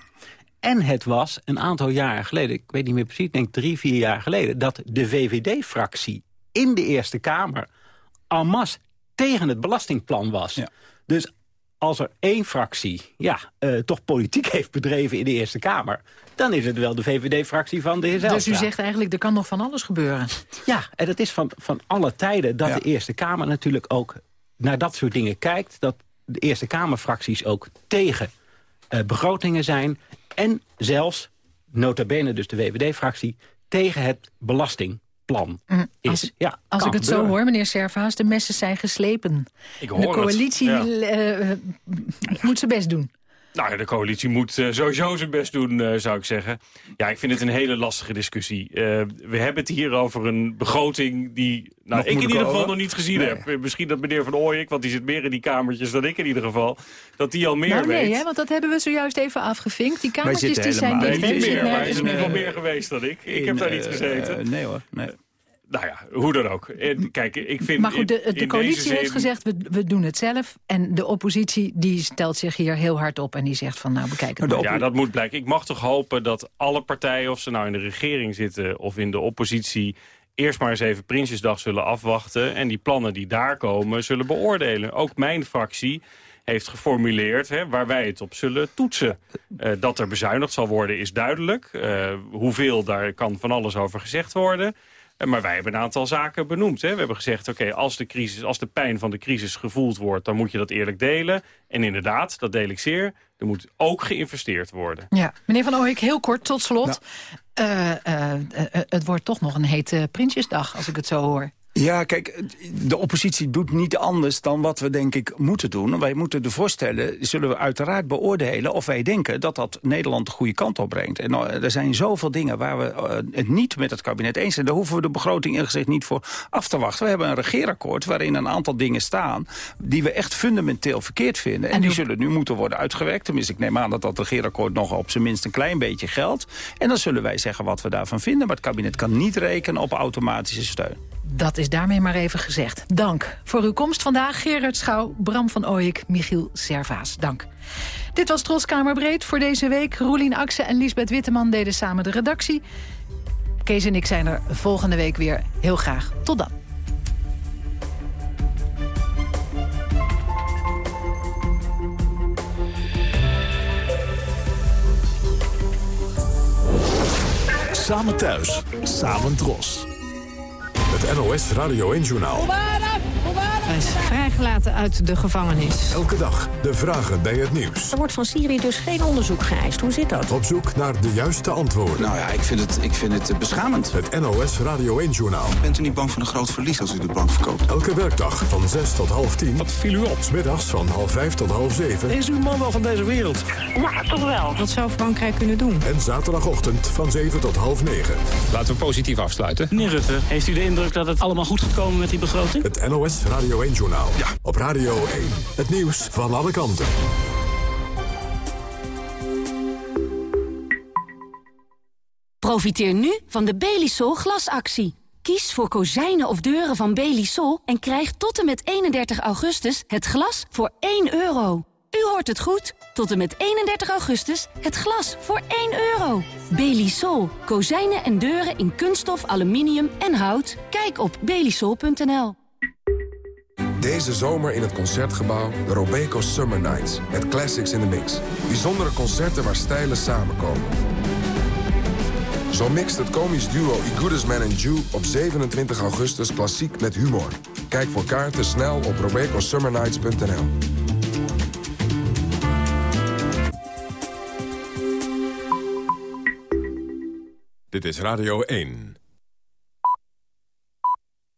En het was een aantal jaren geleden, ik weet niet meer precies, ik denk drie, vier jaar geleden... dat de VVD-fractie in de Eerste Kamer en masse tegen het belastingplan was. Dus als er één fractie ja, eh, toch politiek heeft bedreven in de Eerste Kamer... dan is het wel de VVD-fractie van de heer Dus u zegt eigenlijk, er kan nog van alles gebeuren. Ja, en het is van, van alle tijden dat Ja. de Eerste Kamer natuurlijk ook naar dat soort dingen kijkt. Dat de Eerste Kamerfracties ook tegen eh, begrotingen zijn. En zelfs, nota bene dus de VVD-fractie, tegen het belastingplan Mm, is. als- ja, Als ik het zo hoor, meneer Servaas, de messen zijn geslepen. Ik de hoor het. coalitie Ja. eh, moet zijn best doen. Nou de coalitie moet eh, sowieso zijn best doen, eh, zou ik zeggen. Ja, ik vind het een hele lastige discussie. Eh, we hebben het hier over een begroting die nou, Nog ik in ieder geval nog niet gezien Nee. heb. Eh, Misschien dat meneer Van Ooyek, want die zit meer in die kamertjes dan ik in ieder geval. Dat die al meer nou nee, weet. hè, want dat hebben we zojuist even afgevinkt. Die kamertjes die zijn Nee, niet meer, maar hij is in ieder geval meer. geweest dan ik. Ik In, heb daar niet eh, gezeten. eh, nee hoor, nee. Nou ja, hoe dan ook. En, kijk, ik vind Maar goed, de, coalitie heeft gezegd, we, we doen het zelf. En de oppositie die stelt zich hier heel hard op. En die zegt van, nou bekijk het Maar Ja, dat moet blijken. Ik mag toch hopen dat alle partijen, of ze nou in de regering zitten of in de oppositie, eerst maar eens even Prinsjesdag zullen afwachten en die plannen die daar komen zullen beoordelen. Ook mijn fractie heeft geformuleerd hè, waar wij het op zullen toetsen. Eh, dat er bezuinigd zal worden is duidelijk. Eh, hoeveel, daar kan van alles over gezegd worden. Eh, Maar wij hebben een aantal zaken benoemd. Hè. We hebben gezegd, oké, als de crisis, als de pijn van de crisis gevoeld wordt... dan moet je dat eerlijk delen. En inderdaad, dat deel ik zeer, er moet ook geïnvesteerd worden. Ja, meneer Van Ooyek, heel kort tot slot. Eh, eh, eh, het wordt toch nog een hete Prinsjesdag, als ik het zo hoor. Ja, kijk, de oppositie doet niet anders dan wat we denk ik moeten doen. Wij moeten de voorstellen, zullen we uiteraard beoordelen... of wij denken dat dat Nederland de goede kant op brengt. En eh, er zijn zoveel dingen waar we eh, het niet met het kabinet eens zijn. Daar hoeven we de begroting in gezegd niet voor af te wachten. We hebben een regeerakkoord waarin een aantal dingen staan... die we echt fundamenteel verkeerd vinden. En, En die zullen nu moeten worden uitgewerkt. Tenminste, ik neem aan dat dat regeerakkoord nog op zijn minst een klein beetje geldt. En dan zullen wij zeggen wat we daarvan vinden. Maar het kabinet kan niet rekenen op automatische steun. Dat is daarmee maar even gezegd. Dank voor uw komst vandaag. Gerard Schouw, Bram van Ooyek, Michiel Servaas. Dank. Dit was Troskamerbreed voor deze week. Roelien Akse en Lisbeth Witteman deden samen de redactie. Kees en ik zijn er volgende week weer. Heel graag. Tot dan. Samen thuis, samen dros. Het NOS Radio 1 Journaal. Vrijgelaten uit de gevangenis. Elke dag de vragen bij het nieuws. Er wordt van Syrië dus geen onderzoek geëist. Hoe zit dat? Op zoek naar de juiste antwoorden. Nou ja, ik vind het, ik vind het beschamend. Het NOS Radio 1-journaal. Bent u niet bang voor een groot verlies als u de bank verkoopt? Elke werkdag van 6 tot half 10. Wat viel u op? Smiddags van half 5 tot half 7. Is uw man wel van deze wereld? Ja, toch wel. Wat zou Frankrijk kunnen doen? En zaterdagochtend van 7 tot half 9. Laten we positief afsluiten. Meneer Rutte, heeft u de indruk dat het allemaal goed gekomen met die begroting? Het NOS Radio 1-journaal. Ja. Op Radio 1. Het nieuws van alle kanten. Profiteer nu van de Belisol glasactie. Kies voor kozijnen of deuren van Belisol en krijg tot en met 31 augustus het glas voor 1 euro. U hoort het goed. Tot en met 31 augustus het glas voor 1 euro. Belisol. Kozijnen en deuren in kunststof, aluminium en hout. Kijk op belisol.nl. Deze zomer in het Concertgebouw de Robeco Summer Nights. Met classics in the mix. Bijzondere concerten waar stijlen samenkomen. Zo mixt het komisch duo I Goodest Man and Jew op 27 augustus klassiek met humor. Kijk voor kaarten snel op robecosummernights.nl. Dit is Radio 1.